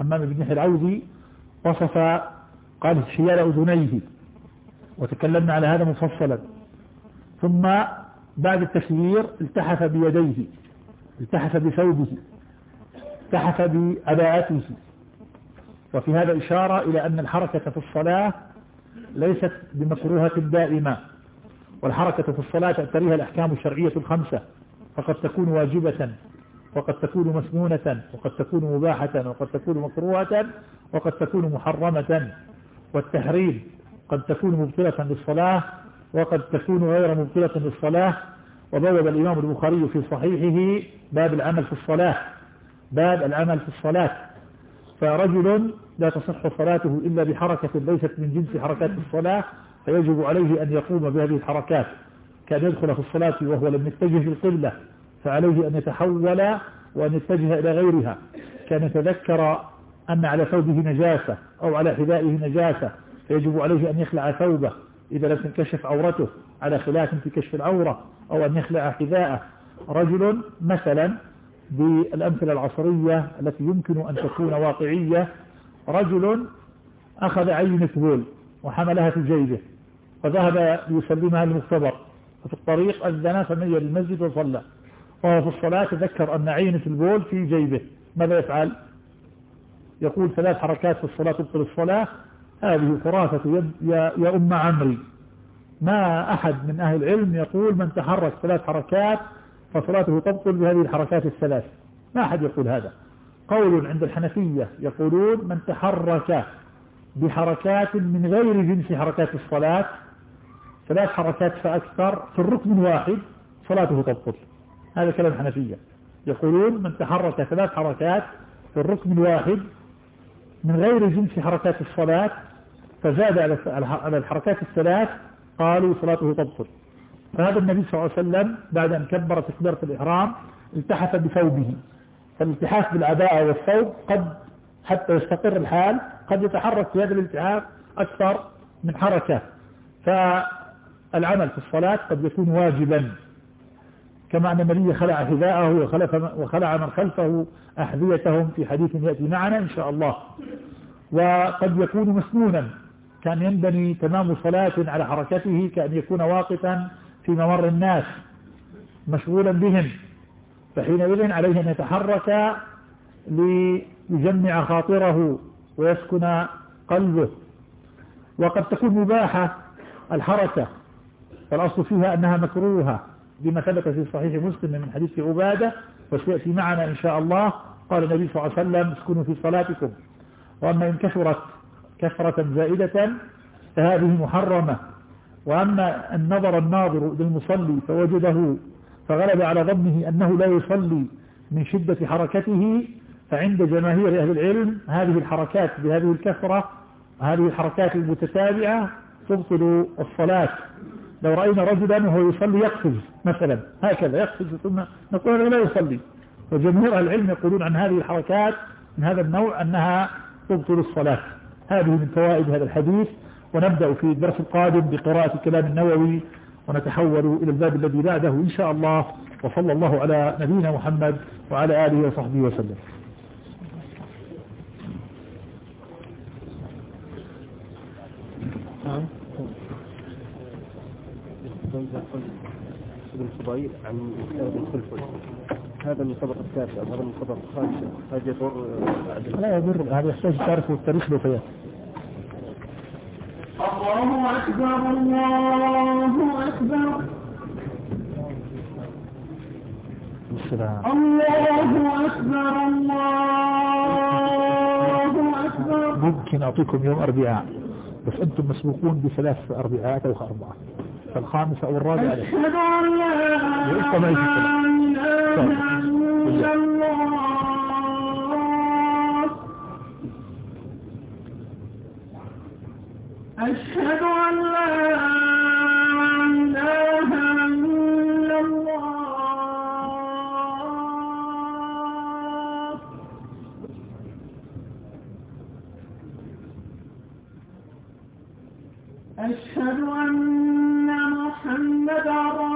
همام بن يحيى العوزي وصف قال حيال أذنيه وتكلمنا على هذا مفصلا. ثم بعد التشوير التحف بيديه التحف بثوبه التحف بأباءته. وفي هذا إشارة إلى أن الحركة في الصلاة ليست بمكروهة دائمة. والحركة في الصلاة تعتريها الأحكام الشرعية الخمسة. فقد تكون واجبة وقد تكون مسنونة وقد تكون مباحة وقد تكون مكروهة وقد تكون محرمة. والتحريم قد تكون مبطلة للصلاة وقد تكون غير مبطلة للصلاة. وبوب الإمام البخاري في صحيحه باب العمل في الصلاة. باب العمل في الصلاة. فرجل لا تصح صلاته إلا بحركة ليست من جنس حركات الصلاة. فيجب عليه أن يقوم بهذه الحركات. كان يدخل في الصلاة وهو لم يتجه القبلة فعليه أن يتحول وأن يتجه إلى غيرها. كان يتذكر أن على ثوبه نجاسة أو على حذائه نجاسة فيجب عليه أن يخلع ثوبه إذا لم تنكشف عورته على خلاف في كشف العورة أو أن يخلع حذاءه. رجل مثلا بالأمثلة العصرية التي يمكن أن تكون واقعية رجل أخذ عينة بول وحملها في جيبه فذهب ليسلمها للمختبر وفي الطريق أذن فمي للمسجد وصلى. وهو في الصلاة تذكر أن عينة البول في جيبه. ماذا يفعل؟ يقول ثلاث حركات في الصلاة تبطل الصلاة. هذه خرافة يا, يا أم عمري ما أحد من أهل العلم يقول من تحرك ثلاث حركات فصلاته تبطل بهذه الحركات الثلاث. ما أحد يقول هذا. قول عند الحنفية يقولون من تحرك بحركات من غير جنس حركات الصلاة ثلاث حركات فأكثر في الركن واحد صلاته تبطل. هذا كلام الحنفية يقولون من تحرك ثلاث حركات في الركن الواحد من غير جنس حركات الصلاة فزاد على الحركات الثلاث قالوا صلاته تبطل. فهذا النبي صلى الله عليه وسلم بعد أن كبر تكبيرة الإحرام التحف بثوبه. فالالتحاف بالعباءة والثوب قد حتى يستقر الحال قد يتحرك في هذا الالتحاف أكثر من حركة. فالعمل في الصلاة قد يكون واجبا. كما أن النبي خلع حذاءه وخلع من خلفه أحذيتهم في حديث يأتي معنا إن شاء الله. وقد يكون مسنونا كان ينبني تمام صلاة على حركته كأن يكون واقفا في ممر الناس مشغولا بهم. فحينئذ عليه أن يتحرك ليجمع خاطره ويسكن قلبه. وقد تكون مباحة الحركة فالأصل فيها أنها مكروهة بما ثبت في صحيح مسلم من حديث عبادة وسيأتي معنا إن شاء الله. قال النبي صلى الله عليه وسلم اسكنوا في صلاتكم. وأما إن كثرت كثرة زائدة فهذه محرمة. وأما النظر الناظر للمصلي فوجده فغلب على ظنه أنه لا يصلي من شدة حركته فعند جماهير أهل العلم هذه الحركات بهذه الكثرة هذه الحركات المتتابعة تبطل الصلاة. لو رأينا رجلا وهو يصلي يقفز مثلا هكذا يقفز ثم نقول لا يصلي. وجمهور العلم يقولون عن هذه الحركات من هذا النوع أنها تبطل الصلاة. هذه من فوائد هذا الحديث. ونبدأ في الدرس القادم بقراءة كلام النووي ونتحول إلى الباب الذي بعده إن شاء الله. وصلى الله على نبينا محمد وعلى آله وصحبه وسلم. ابن فضيل عن هذا من طبقة الثالثة هذا من طبقة الخامسة. هذا يضر لا يضر هذا يحتاج تعرف التاريخ الوفيات الله أكبر الله أكبر. السلام. الله أكبر الله أكبر. ممكن أعطيكم يوم أربعاء. بس أنتم مسبوقون بثلاث أربعات أو أربعة. فالخامسة أو الرابعة أشهد أن لا. إله إلا الله. أشهد أن لا أشهد أن محمدا رسول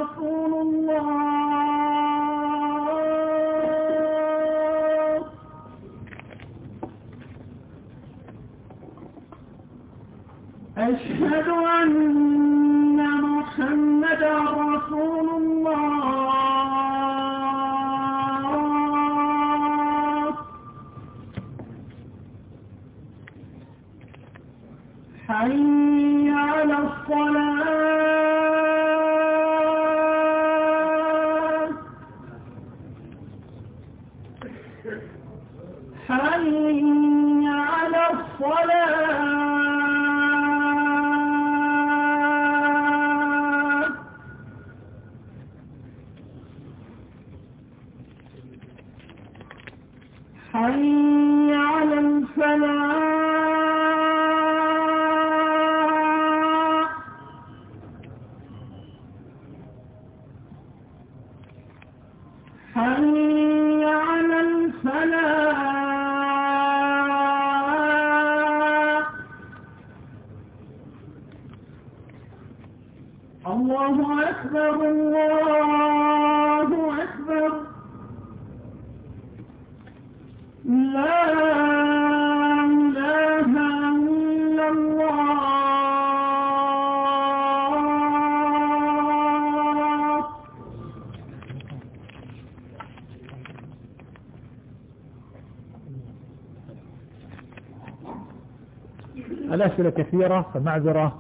الأسئلة كثيرة فمعذرة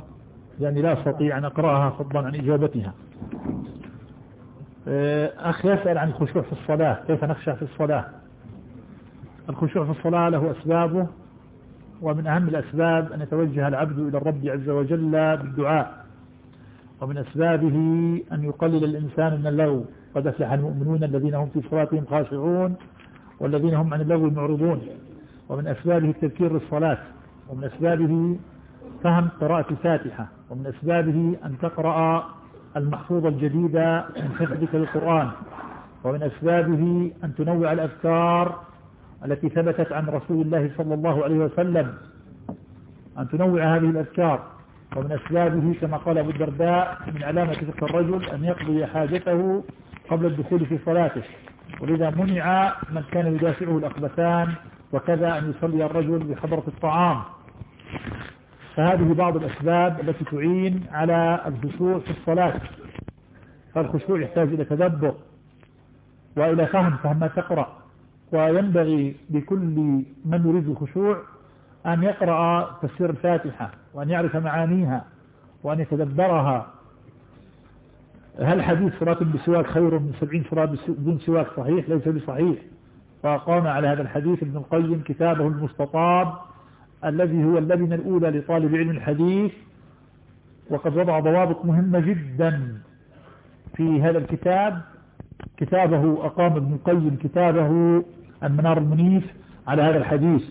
يعني لا أستطيع أن أقرأها فضلا عن إجابتها. آه، أخ يسأل عن الخشوع في الصلاة كيف نخشع في الصلاة؟ الخشوع في الصلاة له أسبابه ومن أهم الأسباب أن يتوجه العبد إلى الرب عز وجل بالدعاء ومن أسبابه أن يقلل الإنسان من اللغو. قد أفلح المؤمنون الذين هم في صلاتهم خاشعون والذين هم عن اللغو معرضون. ومن أسبابه التذكير للصلاة. ومن أسبابه فهم قراءة الفاتحة ومن أسبابه أن تقرأ المحفوظة الجديدة من حفظك للقرآن ومن أسبابه أن تنوع الأذكار التي ثبتت عن رسول الله صلى الله عليه وسلم أن تنوع هذه الأذكار ومن أسبابه كما قال أبو الدرداء من علامة فقه الرجل أن يقضي حاجته قبل الدخول في صلاته ولذا منع من كان يدافعه الأخبثان وكذا أن يصلي الرجل بحضرة الطعام. فهذه بعض الأسباب التي تعين على الخشوع في الصلاة. فالخشوع يحتاج إلى تدبر وإلى فهم فهم ما تقرأ. وينبغي لكل من يريد الخشوع أن يقرأ تفسير الفاتحة وأن يعرف معانيها وأن يتدبرها. هل حديث صلاة بسواك خير من سبعين صلاة بدون سواك صحيح؟ ليس بصحيح. فقام على هذا الحديث ابن القيم كتابه المستطاب الذي هو اللبنة الأولى لطالب علم الحديث وقد وضع ضوابط مهمة جدا في هذا الكتاب. كتابه أقام ابن القيم كتابه المنار المنيف على هذا الحديث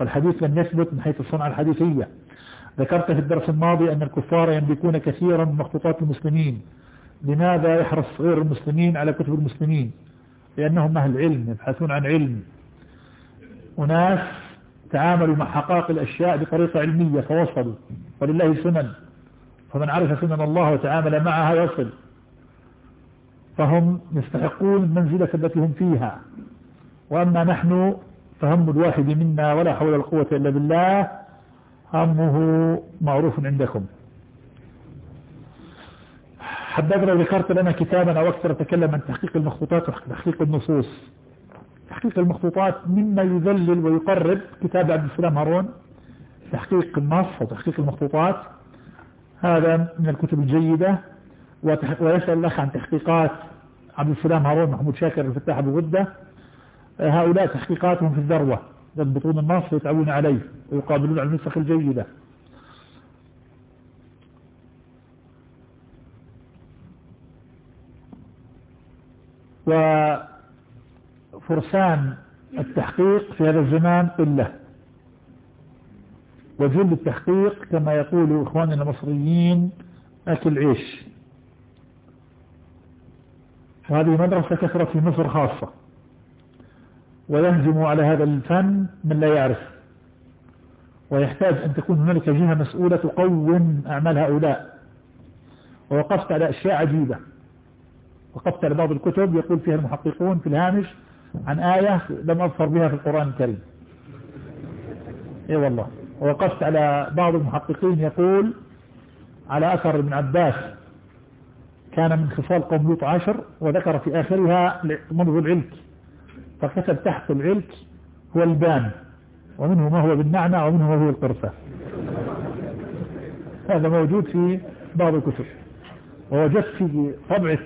والحديث لم يثبت من حيث الصنعة الحديثية. ذكرت في الدرس الماضي أن الكفار يملكون كثيرا من مخطوطات المسلمين لماذا يحرص غير المسلمين على كتب المسلمين؟ لأنهم أهل علم يبحثون عن علم. أناس تعاملوا مع حقائق الأشياء بطريقة علمية فوصلوا. ولله سنن. فمن عرف سنن الله وتعامل معها يصل. فهم يستحقون المنزلة التي هم فيها. وأما نحن فهم الواحد منا ولا حول ولا قوة إلا بالله. همه معروف عندكم. حبذا لو ذكرت لنا كتابا أو أكثر أتكلم عن تحقيق المخطوطات وتحقيق النصوص. تحقيق المخطوطات مما يذلل ويقرب كتاب عبد السلام هارون تحقيق النص وتحقيق المخطوطات. هذا من الكتب الجيدة. ويسأل الأخ عن تحقيقات عبد السلام هارون محمود شاكر الفتاح أبو غدة. هؤلاء تحقيقاتهم في الذروة يضبطون النص ويتعبون عليه ويقابلون على النسخ الجيدة. وفرسان التحقيق في هذا الزمان قلة وجل التحقيق كما يقول إخواننا المصريين أكل عيش. وهذه مدرسة كثرت في مصر خاصة. ويهجم على هذا الفن من لا يعرف. ويحتاج أن تكون هنالك جهة مسؤولة تقوم أعمال هؤلاء. ووقفت على أشياء عجيبة. وقفت على بعض الكتب يقول فيها المحققون في الهامش عن آية لم أظفر بها في القرآن الكريم. إي والله. ووقفت على بعض المحققين يقول على أثر ابن عباس كان من خصال قوم لوط عشر وذكر في آخرها منذ العلك. فكتب تحت العلك هو البان. ومنه ما هو بالنعنع ومنه ما هو القرفة هذا موجود في بعض الكتب. ووجدت في طبعة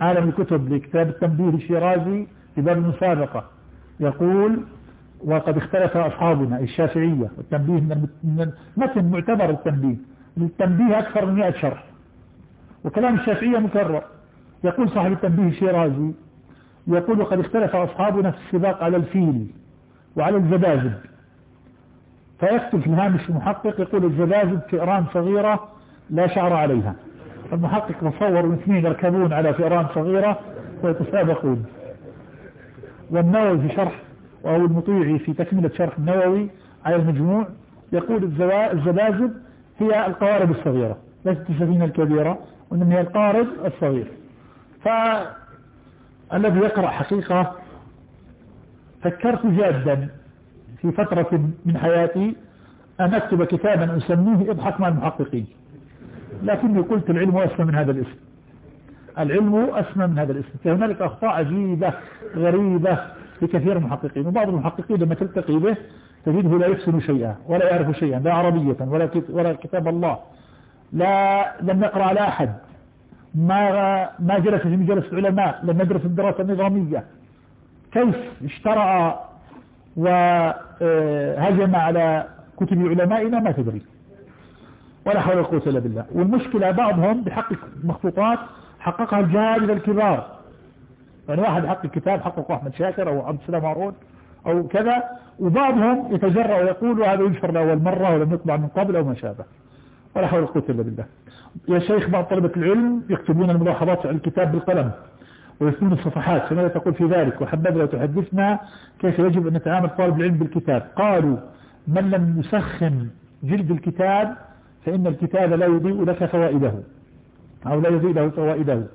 عالم الكتب لكتاب التنبيه الشيرازي في باب المسابقة. يقول وقد اختلف أصحابنا الشافعية والتنبيه من متن معتبر التنبيه التنبيه أكثر من 100 شرح. وكلام الشافعية مكرر. يقول صاحب التنبيه الشيرازي يقول وقد اختلف أصحابنا في السباق على الفيل وعلى الزبازب فيكتب في الهامش المحقق يقول الزبازب فئران صغيرة لا شعر عليها. المحقق مصور اثنين يركبون على فئران صغيرة ويتسابقون. والنووي في شرح أو المطيعي في تكملة شرح النووي على المجموع يقول الزبازب هي القوارب الصغيرة ليست السفينة الكبيرة وإنما هي القارب الصغير. فالذي يقرأ حقيقة فكرت جادا في فترة من حياتي أن أكتب كتابا أسميه اضحك مع المحققين. لكني قلت العلم أسمى من هذا الاسم. العلم أسمى من هذا الاسم. فهنالك أخطاء عجيبة غريبة في كثير من المحققين. وبعض المحققين لما تلتقي به تجده لا يحسن شيئا ولا يعرف شيئا لا عربية ولا ولا كتاب الله. لا لم يقرأ على أحد. ما ما جلس في مجلس العلماء لم يدرس الدراسة النظامية. كيف اشترى وهجم على كتب علمائنا؟ ما تدري. ولا حول ولا قوة إلا بالله. والمشكلة بعضهم بحقق مخطوطات حققها الجهاد الكبار. يعني واحد حقق كتاب حققه أحمد شاكر أو عبد السلام هارون أو كذا وبعضهم يتجرأ ويقول هذا ينشر لأول مرة ولم يطبع من قبل أو ما شابه. ولا حول ولا قوة إلا بالله. يا شيخ بعض طلبة العلم يكتبون الملاحظات على الكتاب بالقلم ويثنون الصفحات. فماذا تقول في ذلك؟ وحبذا لو تحدثنا كيف يجب أن نتعامل طالب العلم بالكتاب. قالوا من لم يسخن جلد الكتاب فإن الكتاب لا يضيء لك فوائده أو لا يضيء له فوائده.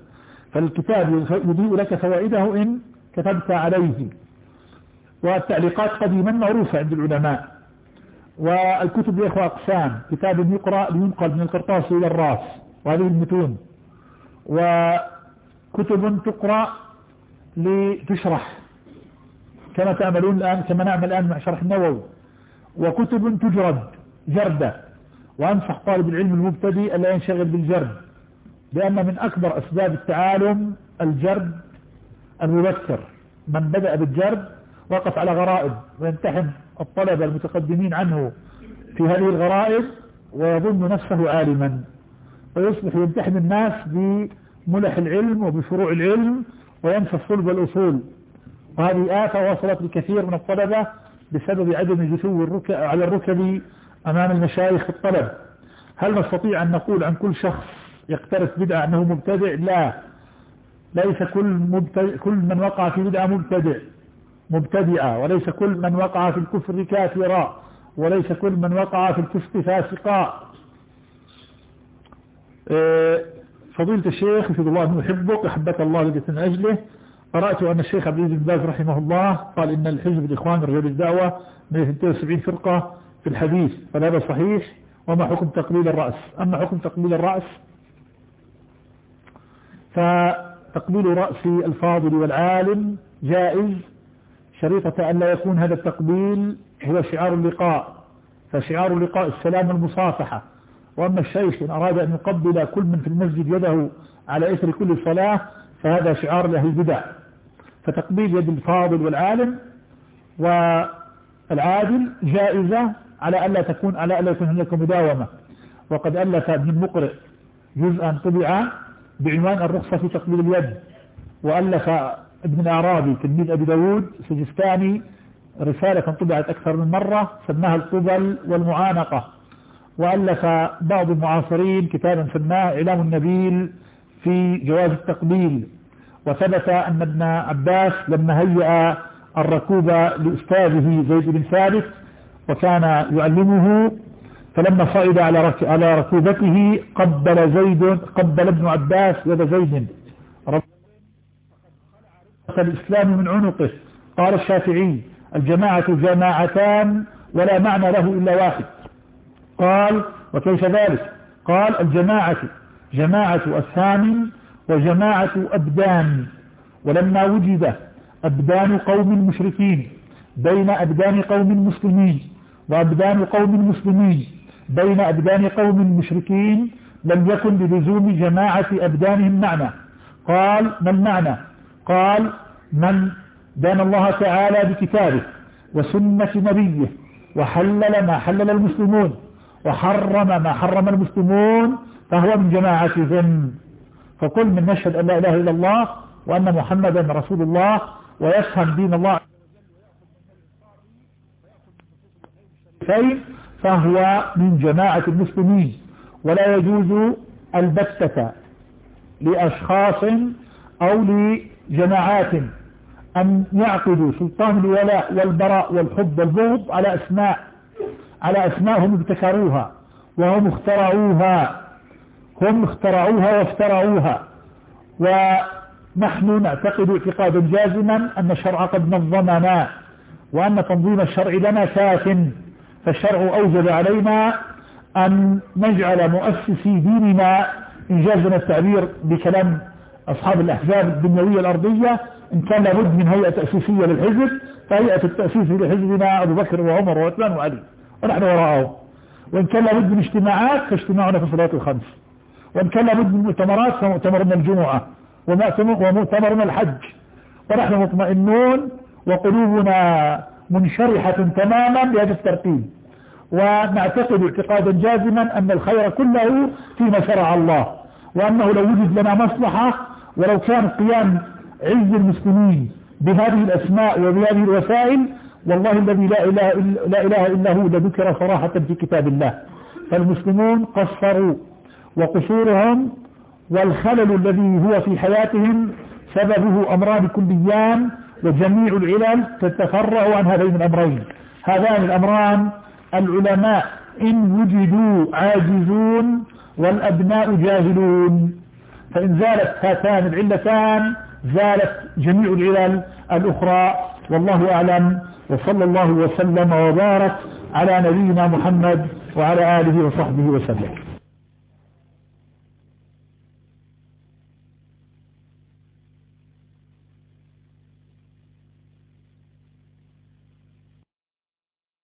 فالكتاب يضيء لك فوائده إن كتبت عليه. والتعليقات قديما معروفة عند العلماء. والكتب يا إخوة أقسام كتاب يقرأ لينقل من القرطاس إلى الراس وهذه المتون. وكتب تقرأ لتشرح كما تعملون الآن كما نعمل الآن مع شرح النووي. وكتب تجرد جردة. وأنصح طالب العلم المبتدئ ألا ينشغل بالجرد لأن من أكبر أسباب التعالم الجرد المبكر. من بدأ بالجرد وقف على غرائب ويمتحن الطلبة المتقدمين عنه في هذه الغرائب ويظن نفسه عالما. ويصبح يمتحن الناس بملح العلم وبفروع العلم وينسى الصلب والأصول. وهذه آفة وصلت لكثير من الطلبة بسبب عدم جثو الركب على الركب أمام المشايخ في الطلب. هل نستطيع أن نقول عن كل شخص يقترف بدعة أنه مبتدع؟ لا. ليس كل, مبتدع كل من وقع في بدعة مبتدع مبتدعة وليس كل من وقع في الكفر كافرا وليس كل من وقع في الفسق فاسقا. آه، فضيلة الشيخ يفيد الله أنه يحبك أحبك الله لجة من أجله. قرأت أن الشيخ عبد العزيز بن باز رحمه الله قال إن الحزب الإخوان رجال الدعوة من 72 فرقة في الحديث فهذا صحيح وما حكم تقليل الرأس؟ أما حكم تقليل الرأس فتقبيل رأس الفاضل والعالم جائز شريطة أن لا يكون هذا التقبيل هو شعار اللقاء فشعار اللقاء السلام المصافحة. وأما الشيخ إن أراد أن يقبل كل من في المسجد يده على إثر كل صلاة فهذا شعار له البدع. فتقبيل يد الفاضل والعالم والعادل جائزة على ألا تكون على ألا يكون هناك مداومة. وقد ألف ابن المقرئ جزءا طبع بعنوان الرخصة في تقبيل اليد. وألف ابن الأعرابي تلميذ أبي داود سجستاني رسالة طبعت أكثر من مرة سماها القبل والمعانقة. وألف بعض المعاصرين كتابا سماه إعلام النبيل في جواز التقبيل. وثبت أن ابن عباس لما هيأ الركوب لأستاذه زيد بن ثابت وكان يعلمه فلما صعد على على ركوبته قبل زيد قبل ابن عباس يد زيد. الإسلام من عنقه. قال الشافعي الجماعة جماعتان ولا معنى له إلا واحد. قال وكيف ذلك؟ قال الجماعة جماعة أسهام وجماعة أبدان. ولما وجد أبدان قوم مشركين بين أبدان قوم مسلمين وأبدان قوم مسلمين بين أبدان قوم مشركين لم يكن بلزوم جماعة أبدانهم معنى. قال ما المعنى؟ قال من دان الله تعالى بكتابه وسنة نبيه وحلل ما حلل المسلمون وحرم ما حرم المسلمون فهو من جماعتهم فكل من نشهد أن لا إله إلا الله وأن محمدا رسول الله ويفهم دين الله فهو من جماعة المسلمين ولا يجوز البتة لأشخاص أو لجماعات أن يعقدوا سلطان الولاء والبراء والحب والبغض على أسماء على أسماء هم ابتكروها وهم اخترعوها هم اخترعوها وافترعوها. ونحن نعتقد اعتقادا جازما أن الشرع قد نظمنا وأن تنظيم الشرع لنا كاف فالشرع أوجب علينا أن نجعل مؤسسي ديننا إنجازنا التعبير بكلام أصحاب الأحزاب الدنيوية الأرضية إن كان لابد من هيئة تأسيسية للحزب فهيئة التأسيس لحزبنا أبو بكر وعمر وعثمان وعلي ونحن وراءه وإن كان لابد من اجتماعات فاجتماعنا في الصلاة الخمس. وإن كان لابد من مؤتمرات فمؤتمرنا الجمعة ومؤتمرنا الحج. ونحن مطمئنون وقلوبنا منشرحة تماما بهذا الترتيب. ونعتقد اعتقادا جازما أن الخير كله فيما شرع الله وأنه لو وجد لنا مصلحة ولو كان قيام عز المسلمين بهذه الأسماء وبهذه الوسائل والله الذي لا إله إلا, لا إله إلا هو لذكر صراحة في كتاب الله. فالمسلمون قصروا وقصورهم والخلل الذي هو في حياتهم سببه أمران كليان وجميع العلل تتفرع عن هذين الأمرين. هذان الأمران العلماء إن وجدوا عاجزون والأبناء جاهلون. فإن زالت هاتان العلتان زالت جميع العلل الأخرى. والله أعلم. وصلى الله وسلم وبارك على نبينا محمد وعلى آله وصحبه وسلم.